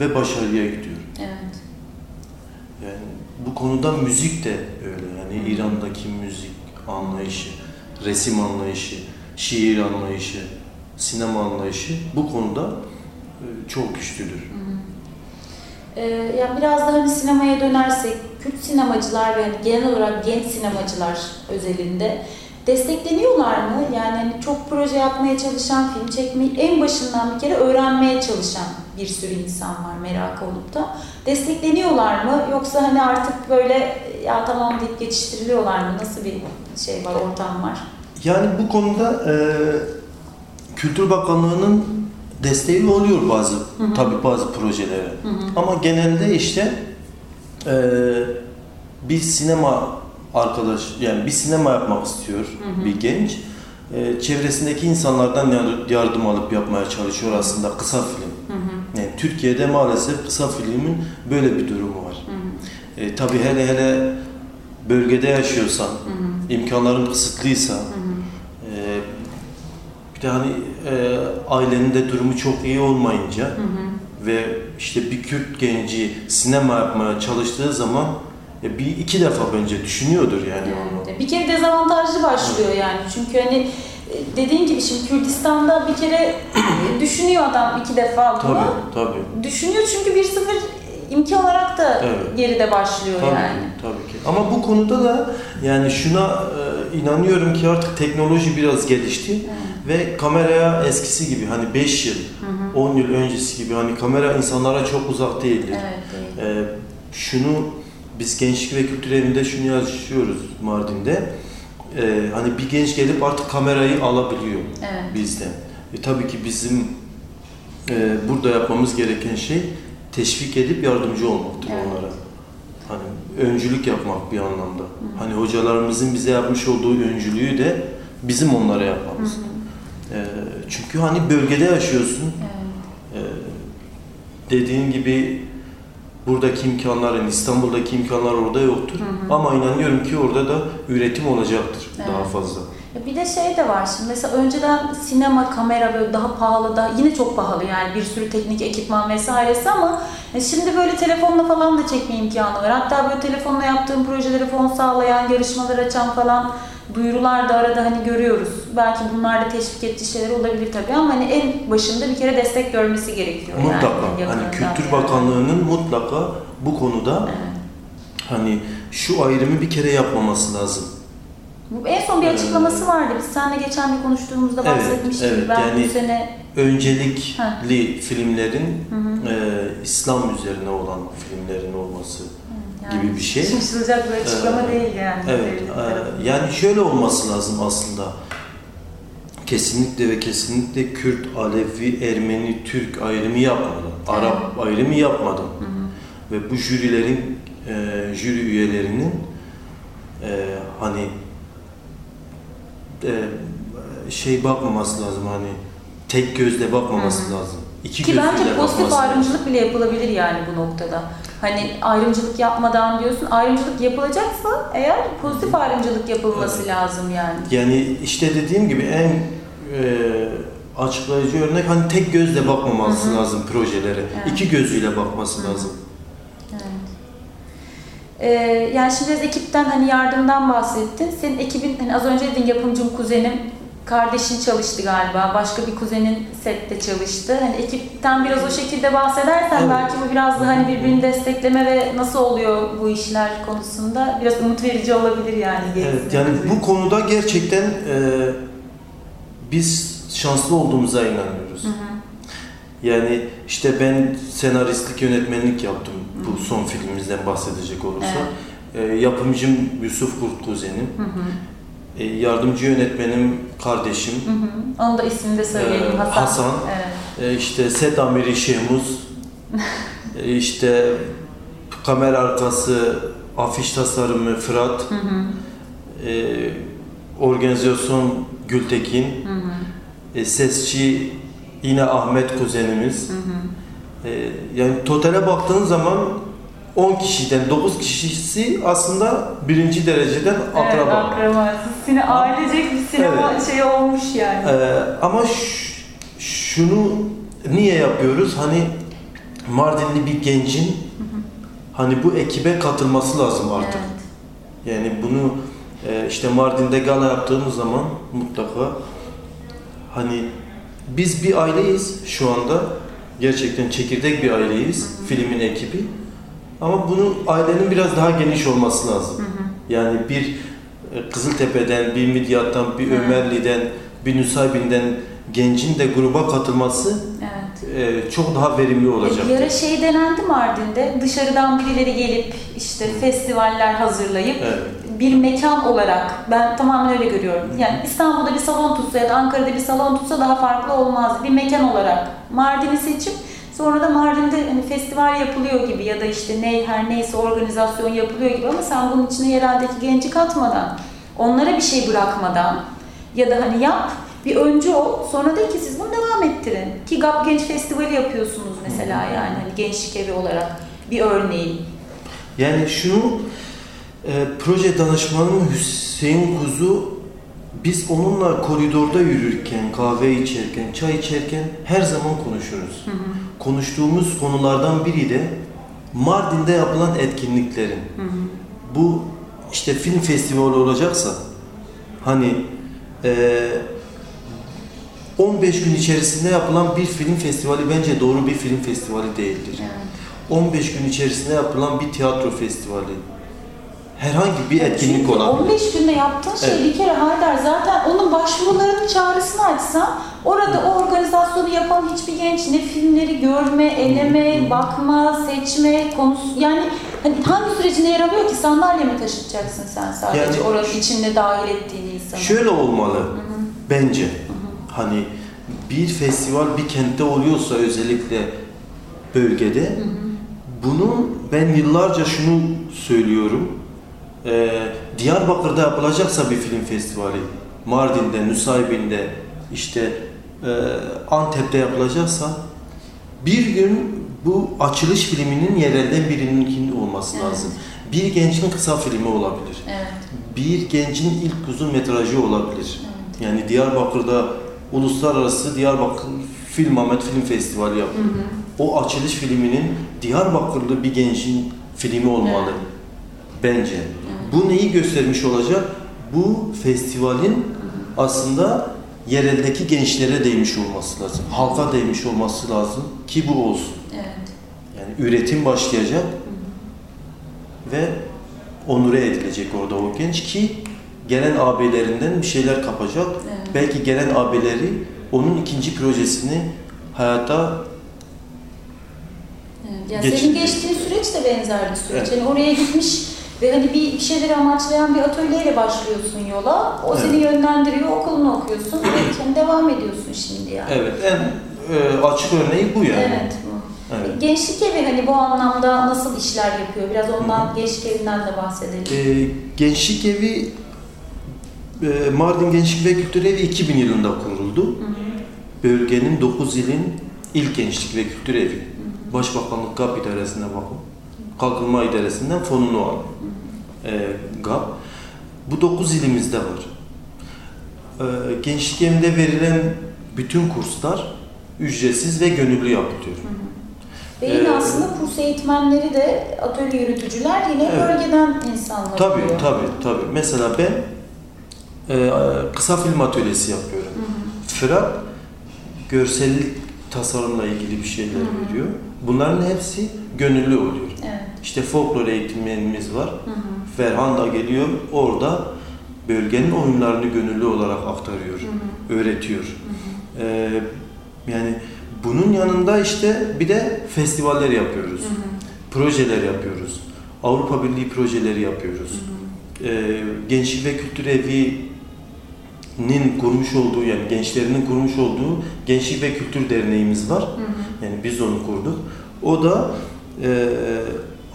Speaker 3: ve başarıya gidiyor.
Speaker 2: Evet.
Speaker 3: Yani bu konuda müzik de öyle. Yani İran'daki müzik anlayışı, resim anlayışı, şiir anlayışı, sinema anlayışı bu konuda e, çok güçlüdür.
Speaker 2: Ee, yani biraz daha hani sinemaya dönersek, Kürt sinemacılar ve genel olarak genç sinemacılar özelinde destekleniyorlar mı? Yani hani çok proje yapmaya çalışan, film çekmeyi en başından bir kere öğrenmeye çalışan bir sürü insan var merak olup da. Destekleniyorlar mı? Yoksa hani artık böyle ya tamam deyip geçiştiriliyorlar mı? Nasıl bir şey var, ortam var?
Speaker 3: Yani bu konuda e, Kültür Bakanlığı'nın desteği oluyor bazı
Speaker 2: hı.
Speaker 3: tabii bazı projelere.
Speaker 2: Hı hı.
Speaker 3: Ama genelde işte e, bir sinema arkadaş yani bir sinema yapmak istiyor
Speaker 2: Hı hı.
Speaker 3: bir genç. E, çevresindeki insanlardan yar- yardım alıp yapmaya çalışıyor aslında kısa film. Yani Türkiye'de maalesef kısa filmin böyle bir durumu var.
Speaker 2: Hı hı.
Speaker 3: E, tabii hele hele bölgede yaşıyorsan,
Speaker 2: Hı hı.
Speaker 3: imkanların kısıtlıysa,
Speaker 2: Hı hı.
Speaker 3: ee, bir de hani e, ailenin de durumu çok iyi olmayınca
Speaker 2: Hı hı.
Speaker 3: ve işte bir Kürt genci sinema yapmaya çalıştığı zaman e, bir iki defa bence düşünüyordur yani onu.
Speaker 2: Evet. Bir kere dezavantajlı başlıyor yani. Çünkü hani e, dediğin gibi şimdi Kürdistan'da bir kere e, düşünüyor adam iki defa bunu.
Speaker 3: Tabii tabii.
Speaker 2: Düşünüyor çünkü bir sıfır imkan olarak da
Speaker 3: Evet.
Speaker 2: geride başlıyor
Speaker 3: Tabii,
Speaker 2: yani.
Speaker 3: tabii ki. Ama bu konuda da yani şuna e, inanıyorum ki artık teknoloji biraz gelişti
Speaker 2: Evet.
Speaker 3: ve kameraya eskisi gibi hani 5 yıl,
Speaker 2: Hı hı.
Speaker 3: 10 yıl öncesi gibi hani kamera insanlara çok uzak değildir.
Speaker 2: Evet değil.
Speaker 3: Ee, şunu biz gençlik ve kültür evinde şunu yaşıyoruz Mardin'de. Ee, hani bir genç gelip artık kamerayı alabiliyor
Speaker 2: Evet.
Speaker 3: bizden. E, tabii ki bizim e, burada yapmamız gereken şey teşvik edip yardımcı olmaktır
Speaker 2: Evet.
Speaker 3: onlara. Hani öncülük yapmak bir anlamda. Hani hocalarımızın bize yapmış olduğu öncülüğü de bizim onlara
Speaker 2: Hı
Speaker 3: yapmamız.
Speaker 2: hı.
Speaker 3: Ee, çünkü hani bölgede yaşıyorsun.
Speaker 2: Evet.
Speaker 3: Ee, dediğin gibi buradaki imkanlar, yani İstanbul'daki imkanlar orada yoktur.
Speaker 2: Hı hı.
Speaker 3: Ama inanıyorum ki orada da üretim olacaktır
Speaker 2: Evet.
Speaker 3: daha fazla.
Speaker 2: Bir de şey de var şimdi mesela önceden sinema, kamera böyle daha pahalı da yine çok pahalı yani bir sürü teknik ekipman vesairesi ama e, şimdi böyle telefonla falan da çekme imkanı var. Hatta böyle telefonla yaptığım projelere fon sağlayan, yarışmalar açan falan duyurular da arada hani görüyoruz. Belki bunlar da teşvik ettiği şeyler olabilir tabii ama hani en başında bir kere destek görmesi gerekiyor yani.
Speaker 3: Mutlaka. Hani
Speaker 2: yakından
Speaker 3: Kültür
Speaker 2: yani.
Speaker 3: Bakanlığı'nın mutlaka bu konuda
Speaker 2: Evet.
Speaker 3: hani şu ayrımı bir kere yapmaması lazım.
Speaker 2: Bu en son bir
Speaker 3: Ee,
Speaker 2: açıklaması vardı. Biz seninle geçen bir konuştuğumuzda
Speaker 3: Evet,
Speaker 2: bahsetmiştik.
Speaker 3: evet.
Speaker 2: ben
Speaker 3: Yani-
Speaker 2: bu sene
Speaker 3: Öncelikli filmlerin
Speaker 2: Hı hı.
Speaker 3: e, İslam üzerine olan filmlerin olması.
Speaker 2: yani
Speaker 3: gibi bir şey.
Speaker 2: Şaşılacak bir açıklama
Speaker 3: Ee,
Speaker 2: değil yani.
Speaker 3: Evet, e, yani şöyle olması lazım aslında. Kesinlikle ve kesinlikle Kürt, Alevi, Ermeni, Türk ayrımı yapmadan, Arap ayrımı yapmadan
Speaker 2: Hı hı.
Speaker 3: ve bu jürilerin, e, jüri üyelerinin e, hani e, şey bakmaması lazım hani tek gözle bakmaması
Speaker 2: Hı
Speaker 3: lazım. İki
Speaker 2: Ki bence pozitif
Speaker 3: bakması lazım.
Speaker 2: ayrımcılık bile yapılabilir yani bu noktada. Hani ayrımcılık yapmadan diyorsun, ayrımcılık yapılacaksa eğer pozitif ayrımcılık yapılması
Speaker 3: Evet.
Speaker 2: lazım yani.
Speaker 3: Yani işte dediğim gibi en e, açıklayıcı örnek hani tek gözle bakmaması
Speaker 2: Hı
Speaker 3: lazım projelere.
Speaker 2: Evet.
Speaker 3: İki gözüyle bakması
Speaker 2: hı.
Speaker 3: lazım.
Speaker 2: Ee, yani şimdi biraz ekipten hani yardımdan bahsettin. Senin ekibin hani az önce dedin yapımcım kuzenim kardeşin çalıştı galiba. Başka bir kuzenin sette çalıştı. Hani ekipten biraz o şekilde bahsedersen
Speaker 3: Evet.
Speaker 2: belki bu biraz da hani birbirini destekleme ve nasıl oluyor bu işler konusunda biraz umut verici olabilir yani.
Speaker 3: Evet, yani bu konuda gerçekten e, biz şanslı olduğumuza inanıyoruz.
Speaker 2: Hı hı.
Speaker 3: Yani işte ben senaristlik yönetmenlik yaptım bu son filmimizden bahsedecek olursa. E, yapımcım Yusuf Kurt kuzenim.
Speaker 2: Hı hı.
Speaker 3: E, yardımcı yönetmenim kardeşim.
Speaker 2: Hı hı. Onun da ismini de söyleyelim.
Speaker 3: Ee,
Speaker 2: Hasan.
Speaker 3: Hasan.
Speaker 2: Evet.
Speaker 3: E, işte set amiri Şehmuz. e, işte kamera arkası afiş tasarımı Fırat.
Speaker 2: Hı hı.
Speaker 3: E, organizasyon Gültekin.
Speaker 2: Hı hı.
Speaker 3: E, sesçi yine Ahmet kuzenimiz.
Speaker 2: Hı hı.
Speaker 3: E, yani totale baktığın zaman 10 kişiden 9 kişisi aslında birinci dereceden
Speaker 2: Evet,
Speaker 3: akraba.
Speaker 2: akraba. Sine, ailecek bir sinema şeyi olmuş yani.
Speaker 3: Ee, ama şunu niye yapıyoruz? Hani Mardinli bir gencin hani bu ekibe katılması lazım artık.
Speaker 2: Evet.
Speaker 3: Yani bunu e, işte Mardin'de gala yaptığımız zaman mutlaka hani biz bir aileyiz şu anda. Gerçekten çekirdek bir aileyiz. Filmin ekibi. Ama bunu ailenin biraz daha geniş olması lazım.
Speaker 2: Hı hı.
Speaker 3: Yani bir e, Kızıltepe'den, bir Midyat'tan, bir
Speaker 2: Hı.
Speaker 3: Ömerli'den, bir Nusaybin'den gencin de gruba katılması
Speaker 2: Evet.
Speaker 3: e, çok daha verimli olacak.
Speaker 2: Bir ara şey denendi Mardin'de. Dışarıdan birileri gelip işte festivaller hazırlayıp
Speaker 3: Evet.
Speaker 2: bir mekan olarak ben tamamen öyle görüyorum. Yani İstanbul'da bir salon tutsa ya da Ankara'da bir salon tutsa daha farklı olmaz. Bir mekan olarak Mardin'i seçip sonra da Mardin'de hani festival yapılıyor gibi ya da işte ne her neyse organizasyon yapılıyor gibi ama sen bunun içine yereldeki genci katmadan, onlara bir şey bırakmadan ya da hani yap bir öncü ol sonra de ki siz bunu devam ettirin. Ki GAP Genç Festivali yapıyorsunuz mesela yani hani gençlik evi olarak bir örneğin.
Speaker 3: Yani şunu e, proje danışmanım Hüseyin Kuzu biz onunla koridorda yürürken, kahve içerken, çay içerken her zaman konuşuruz.
Speaker 2: Hı hı.
Speaker 3: Konuştuğumuz konulardan biri de Mardin'de yapılan etkinliklerin.
Speaker 2: Hı hı.
Speaker 3: Bu işte film festivali olacaksa hani eee 15 gün içerisinde yapılan bir film festivali bence doğru bir film festivali değildir.
Speaker 2: Evet.
Speaker 3: 15 gün içerisinde yapılan bir tiyatro festivali herhangi bir etkinlik
Speaker 2: Çünkü
Speaker 3: olabilir.
Speaker 2: 15 günde yaptığın şey
Speaker 3: Evet.
Speaker 2: bir kere Haydar zaten onun başvurularının çağrısını açsan orada o organizasyonu yapan hiçbir genç ne filmleri görme, eleme, bakma, seçme konusu yani hani hangi sürecinde yer alıyor ki sandalye mi taşıtacaksın sen sadece
Speaker 3: Yani-
Speaker 2: oranın içinde dahil ettiğin insanı?
Speaker 3: Şöyle olmalı
Speaker 2: Hı hı.
Speaker 3: bence.
Speaker 2: Hı hı.
Speaker 3: Hani bir festival bir kentte oluyorsa özellikle bölgede
Speaker 2: Hı hı.
Speaker 3: Bunu ben yıllarca şunu söylüyorum. Ee, Diyarbakır'da yapılacaksa bir film festivali, Mardin'de, Nusaybin'de, işte e, Antep'te yapılacaksa bir gün bu açılış filminin yerelden birinin olması
Speaker 2: Evet.
Speaker 3: lazım. Bir gencin kısa filmi olabilir.
Speaker 2: Evet.
Speaker 3: Bir gencin ilk uzun metrajı olabilir.
Speaker 2: Evet.
Speaker 3: Yani Diyarbakır'da uluslararası Diyarbakır Film Ahmet Film Festivali
Speaker 2: Hı
Speaker 3: yapılır.
Speaker 2: hı.
Speaker 3: O açılış filminin Diyarbakırlı bir gencin filmi olmalı
Speaker 2: Evet.
Speaker 3: bence. Bu neyi göstermiş olacak? Bu festivalin aslında yereldeki gençlere değmiş olması lazım. Halka değmiş olması lazım ki bu olsun.
Speaker 2: Evet.
Speaker 3: Yani üretim başlayacak ve onure edilecek orada o genç ki gelen abilerinden bir şeyler kapacak.
Speaker 2: Evet.
Speaker 3: Belki gelen abileri onun ikinci projesini hayata
Speaker 2: Evet, Yani senin geçtiğin süreç de benzer bir süreç.
Speaker 3: Evet.
Speaker 2: Yani oraya gitmiş ve hani bir şeyleri amaçlayan bir atölyeyle başlıyorsun yola. O seni
Speaker 3: Evet.
Speaker 2: yönlendiriyor, okulunu okuyorsun ve sen devam ediyorsun şimdi yani.
Speaker 3: Evet, en e, açık örneği bu yani.
Speaker 2: Evet.
Speaker 3: Evet.
Speaker 2: Gençlik evi hani bu anlamda nasıl işler yapıyor? Biraz ondan gençlik evinden de bahsedelim.
Speaker 3: E, Gençlik Evi e, Mardin Gençlik ve Kültür Evi 2000 yılında kuruldu.
Speaker 2: Hı hı.
Speaker 3: Bölgenin 9 ilin ilk gençlik ve kültür evi. Başbakanlık GAP idaresine bakın. Kalkınma idaresinden fonunu al. E, GAP. Bu 9 ilimizde var. E, gençlik evinde verilen bütün kurslar ücretsiz ve gönüllü yapılıyor.
Speaker 2: Ve yine
Speaker 3: Ee,
Speaker 2: aslında kurs eğitmenleri de atölye yürütücüler yine
Speaker 3: Evet.
Speaker 2: bölgeden insanlar
Speaker 3: Tabii
Speaker 2: oluyor.
Speaker 3: tabii tabii. Mesela ben e, kısa film atölyesi yapıyorum. Fırat görsellik tasarımla ilgili bir şeyler veriyor. Bunların hepsi gönüllü oluyor.
Speaker 2: Evet.
Speaker 3: İşte folklor eğitmenimiz var.
Speaker 2: Hı hı.
Speaker 3: Ferhan da geliyor orada bölgenin oyunlarını gönüllü olarak aktarıyor, öğretiyor. Ee, yani bunun yanında işte bir de festivaller yapıyoruz, projeler yapıyoruz, Avrupa Birliği projeleri yapıyoruz. Ee, Gençlik ve Kültür Evi'nin kurmuş olduğu yani gençlerinin kurmuş olduğu Gençlik ve Kültür Derneğimiz var. Yani biz onu kurduk. O da e,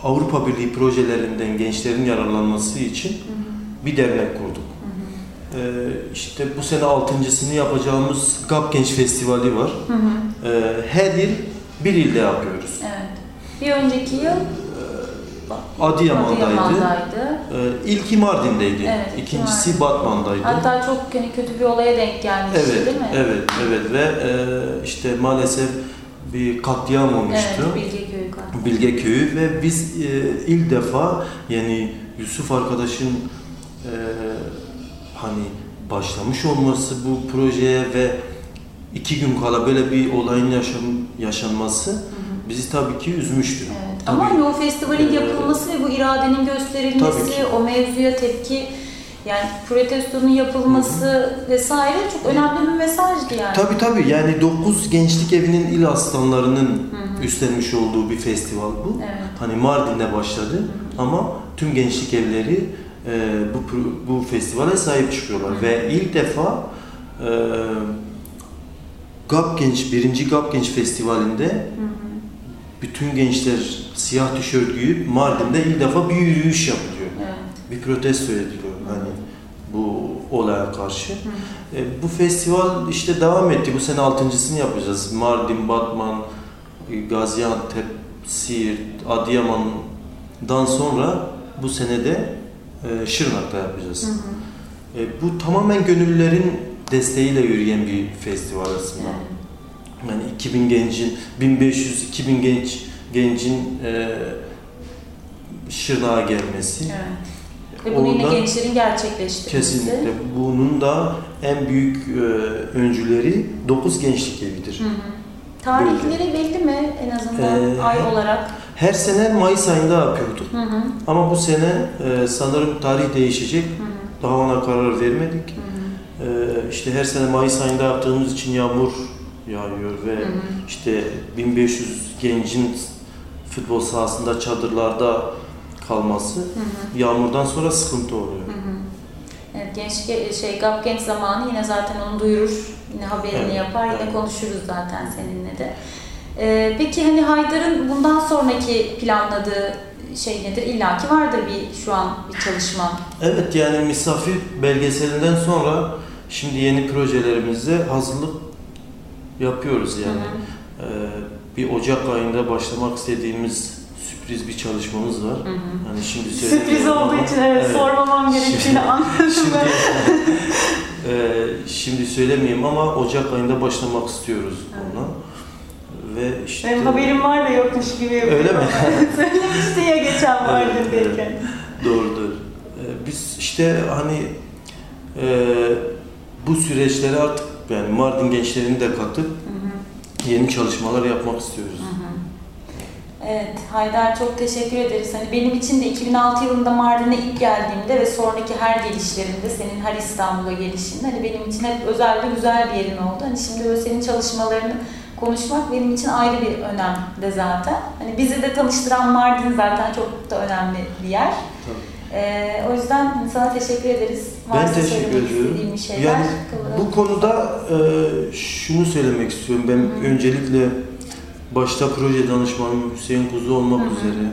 Speaker 3: Avrupa Birliği projelerinden gençlerin yararlanması için bir dernek kurduk. E, işte bu sene altıncısını yapacağımız GAP Genç Festivali var.
Speaker 2: Hı hı.
Speaker 3: E, her yıl bir ilde yapıyoruz.
Speaker 2: Evet. Bir önceki yıl
Speaker 3: Adıyaman'daydı.
Speaker 2: Adıyaman'daydı.
Speaker 3: E, ilki Mardin'deydi.
Speaker 2: Evet,
Speaker 3: İkincisi
Speaker 2: Mardin.
Speaker 3: Batman'daydı.
Speaker 2: Hatta çok hani kötü bir olaya denk gelmişti
Speaker 3: Evet,
Speaker 2: değil mi?
Speaker 3: evet, evet ve e, işte maalesef bir katliam olmuştu.
Speaker 2: Evet, Bilgeköy katliamı.
Speaker 3: Bilge Köyü ve biz e, ilk defa yani Yusuf arkadaşın e, hani başlamış olması bu projeye ve iki gün kala böyle bir olayın yaşam, yaşanması bizi tabii ki üzmüştü.
Speaker 2: Evet.
Speaker 3: Tabii.
Speaker 2: Ama hani o festivalin
Speaker 3: Ee,
Speaker 2: yapılması ve bu iradenin gösterilmesi, o mevzuya tepki yani protestonun yapılması vesaire çok önemli bir mesajdı yani.
Speaker 3: Tabii tabii yani 9 gençlik evinin il aslanlarının üstlenmiş olduğu bir festival bu.
Speaker 2: Evet.
Speaker 3: Hani Mardin'de başladı ama tüm gençlik evleri e, bu bu festivale sahip çıkıyorlar ve ilk defa e, GAP Genç, birinci GAP Genç Festivali'nde bütün gençler siyah tişört giyip Mardin'de ilk defa bir yürüyüş yapılıyor.
Speaker 2: Evet.
Speaker 3: Bir protesto ediliyor hani bu olaya karşı. E, bu festival işte devam etti. Bu sene altıncısını yapacağız. Mardin, Batman, e, Gaziantep, Siirt, Adıyaman'dan sonra bu senede e, Şırnak'ta yapacağız. E, bu tamamen gönüllülerin desteğiyle yürüyen bir festival aslında. Yani 2000 gencin, 1500-2000 genç gencin e, Şırnak'a gelmesi.
Speaker 2: Evet. Ve bunu yine gençlerin gerçekleştirmesi.
Speaker 3: Kesinlikle. Bunun da en büyük e, öncüleri 9 gençlik evidir.
Speaker 2: Hı hı. Tarihleri belli mi en azından
Speaker 3: Ee,
Speaker 2: ay olarak?
Speaker 3: Her sene Mayıs ayında yapıyorduk.
Speaker 2: Hı hı.
Speaker 3: Ama bu sene e, sanırım tarih değişecek.
Speaker 2: Hı hı.
Speaker 3: Daha ona karar vermedik.
Speaker 2: Hı hı.
Speaker 3: E, işte her sene Mayıs ayında yaptığımız için yağmur yağıyor ve
Speaker 2: Hı hı.
Speaker 3: işte 1500 gencin futbol sahasında çadırlarda kalması
Speaker 2: Hı hı.
Speaker 3: yağmurdan sonra sıkıntı oluyor.
Speaker 2: Hı hı. Evet, genç şey GAP Genç zamanı yine zaten onu duyurur, yine haberini
Speaker 3: Evet,
Speaker 2: yapar, yine
Speaker 3: evet.
Speaker 2: konuşuruz zaten seninle de. Ee, peki hani Haydar'ın bundan sonraki planladığı şey nedir? İlla ki vardır bir şu an bir çalışma.
Speaker 3: Evet yani misafir belgeselinden sonra şimdi yeni projelerimizde hazırlık yapıyoruz yani. Ee, bir Ocak ayında başlamak istediğimiz sürpriz bir çalışmamız var.
Speaker 2: Hı hı.
Speaker 3: Hani şimdi
Speaker 2: Sürpriz olduğu
Speaker 3: ama-
Speaker 2: için evet,
Speaker 3: Evet.
Speaker 2: sormamam gerektiğini anladım
Speaker 3: Şimdi. Ee, şimdi söylemeyeyim ama Ocak ayında başlamak istiyoruz
Speaker 2: Evet.
Speaker 3: buna. Ve işte
Speaker 2: Benim haberim var da yokmuş gibi yapıyorum.
Speaker 3: Öyle mi?
Speaker 2: Söylemiştin ya geçen vardır
Speaker 3: Evet,
Speaker 2: derken.
Speaker 3: Doğrudur. Ee, biz işte hani e, bu süreçlere artık yani Mardin gençlerini de katıp
Speaker 2: Hı hı.
Speaker 3: yeni çalışmalar yapmak istiyoruz.
Speaker 2: Hı. Evet, Haydar çok teşekkür ederiz. Hani benim için de 2006 yılında Mardin'e ilk geldiğimde ve sonraki her gelişlerimde, senin her İstanbul'a gelişinde hani benim için hep özel ve güzel bir yerin oldu. Hani şimdi böyle senin çalışmalarını konuşmak benim için ayrı bir önem de zaten. Hani bizi de tanıştıran Mardin zaten çok da önemli bir yer.
Speaker 3: Tabii.
Speaker 2: Ee, o yüzden hani sana teşekkür ederiz.
Speaker 3: Ben
Speaker 2: Varsa
Speaker 3: teşekkür
Speaker 2: söylemek
Speaker 3: ediyorum.
Speaker 2: şeyler.
Speaker 3: Yani bu konuda e, şunu söylemek istiyorum. Ben
Speaker 2: hı.
Speaker 3: öncelikle başta proje danışmanım Hüseyin Kuzu olmak
Speaker 2: Hı hı.
Speaker 3: üzere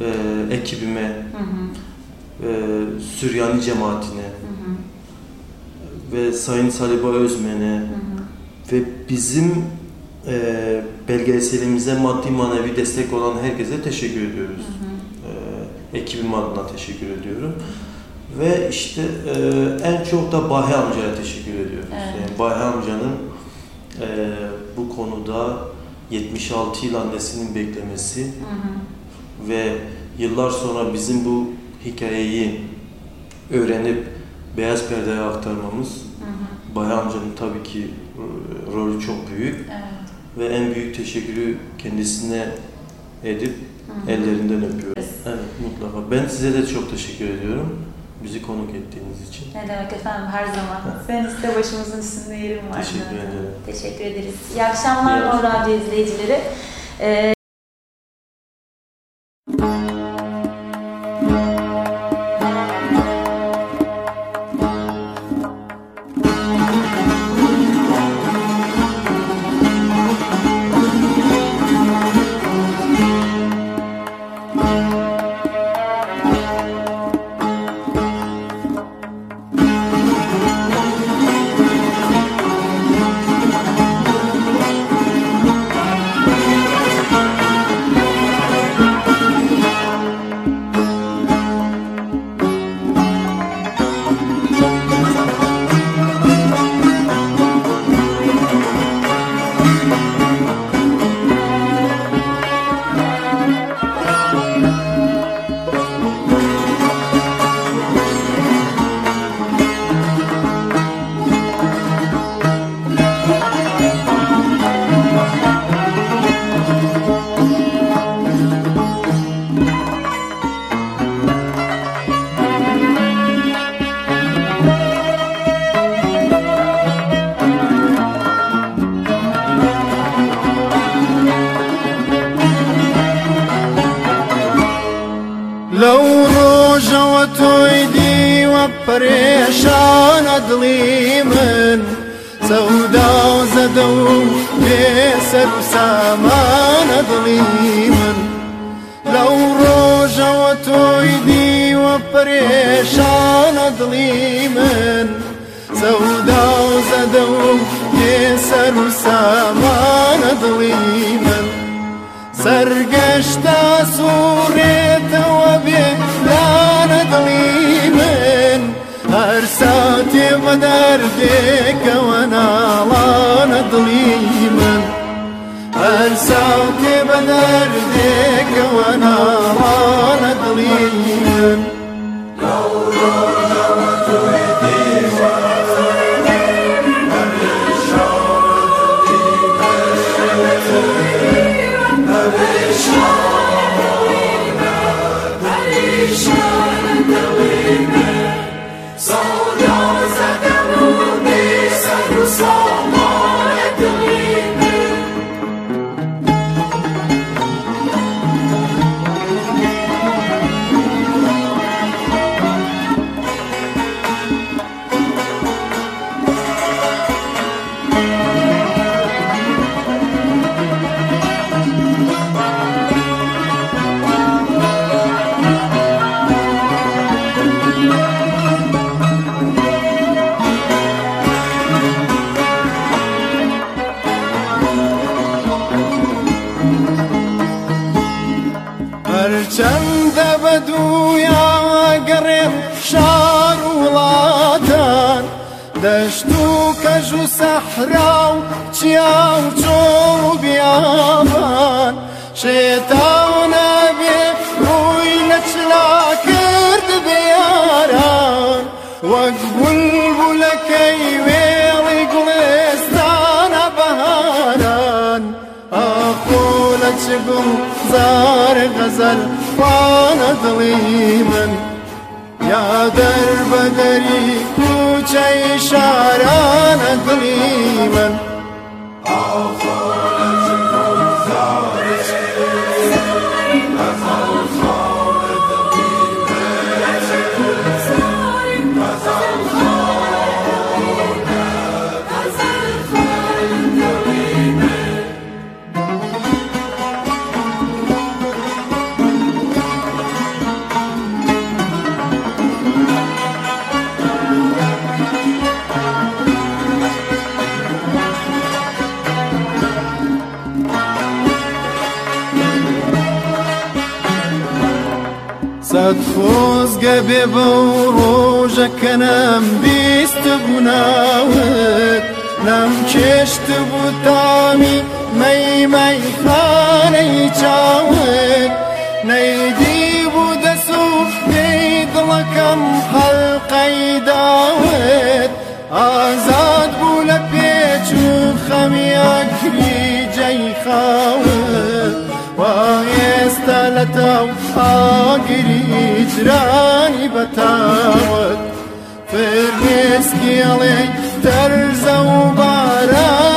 Speaker 3: e, ekibime,
Speaker 2: Hı hı,
Speaker 3: e, Süryani cemaatine
Speaker 2: hı hı,
Speaker 3: ve Sayın Saliba Özmen'e
Speaker 2: hı hı.
Speaker 3: ve bizim e, belgeselimize maddi manevi destek olan herkese teşekkür ediyoruz.
Speaker 2: Hı hı.
Speaker 3: E, ekibim adına teşekkür ediyorum. Ve işte e, en çok da Bahi amcaya teşekkür ediyoruz.
Speaker 2: Evet.
Speaker 3: Yani Bahi amcanın e, bu konuda 76 yıl annesinin beklemesi
Speaker 2: Hı hı.
Speaker 3: ve yıllar sonra bizim bu hikayeyi öğrenip beyaz perdeye aktarmamız Bayan amcanın tabii ki e, rolü çok büyük
Speaker 1: Evet.
Speaker 3: ve en büyük teşekkürü kendisine edip ellerinden öpüyorum. Evet mutlaka. Ben size de çok teşekkür ediyorum. Bizi konuk ettiğiniz için.
Speaker 1: Ne demek efendim her zaman. Sen iste başımızın üstünde yerim var.
Speaker 3: Teşekkür ederim.
Speaker 1: Teşekkür ederiz. İyi akşamlar
Speaker 3: İyi
Speaker 1: Radyo izleyicileri. Ee,
Speaker 4: قبي بوروجك نم بيست بناوت نام كشت بطامي مي مي خاني جاوت نيدي بودسو نيد
Speaker 1: لكم حلقي داوت آزاد بولا بيتشو خمي أكري جاي خاوت استلتو آگری جرانی بتاوت. فرمیس گیلی درز و باران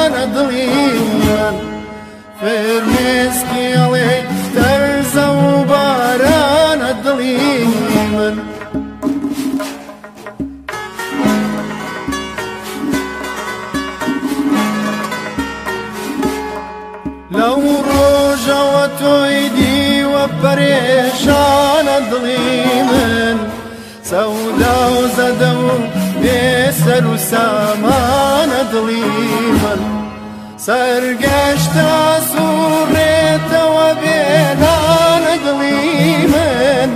Speaker 1: پەرێشانە دڵی من. سەودا و زەدە و بێسەر و سامانە دڵی من. سەرگەشتا سوڕێتەوە بێنانە دڵی من.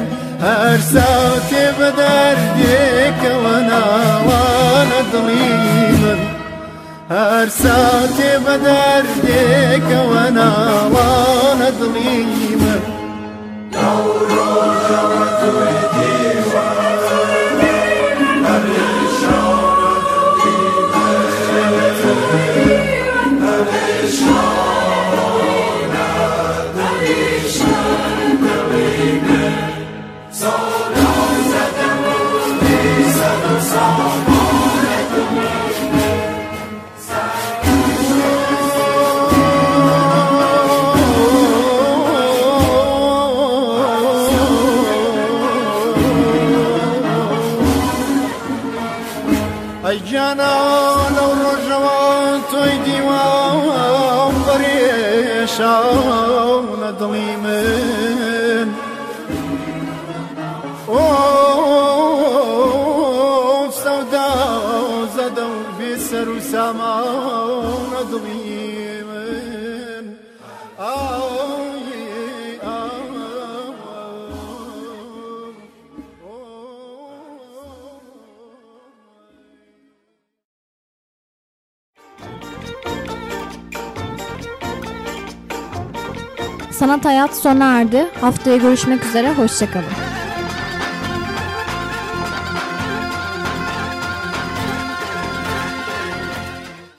Speaker 1: هەر ساوتێ بە دەردێکەوە ناوانە دڵی من. هەر ساتێ بە دەردێکەوە ناڵانە دڵی
Speaker 5: Sanat Hayat sona erdi. Haftaya görüşmek üzere. Hoşçakalın.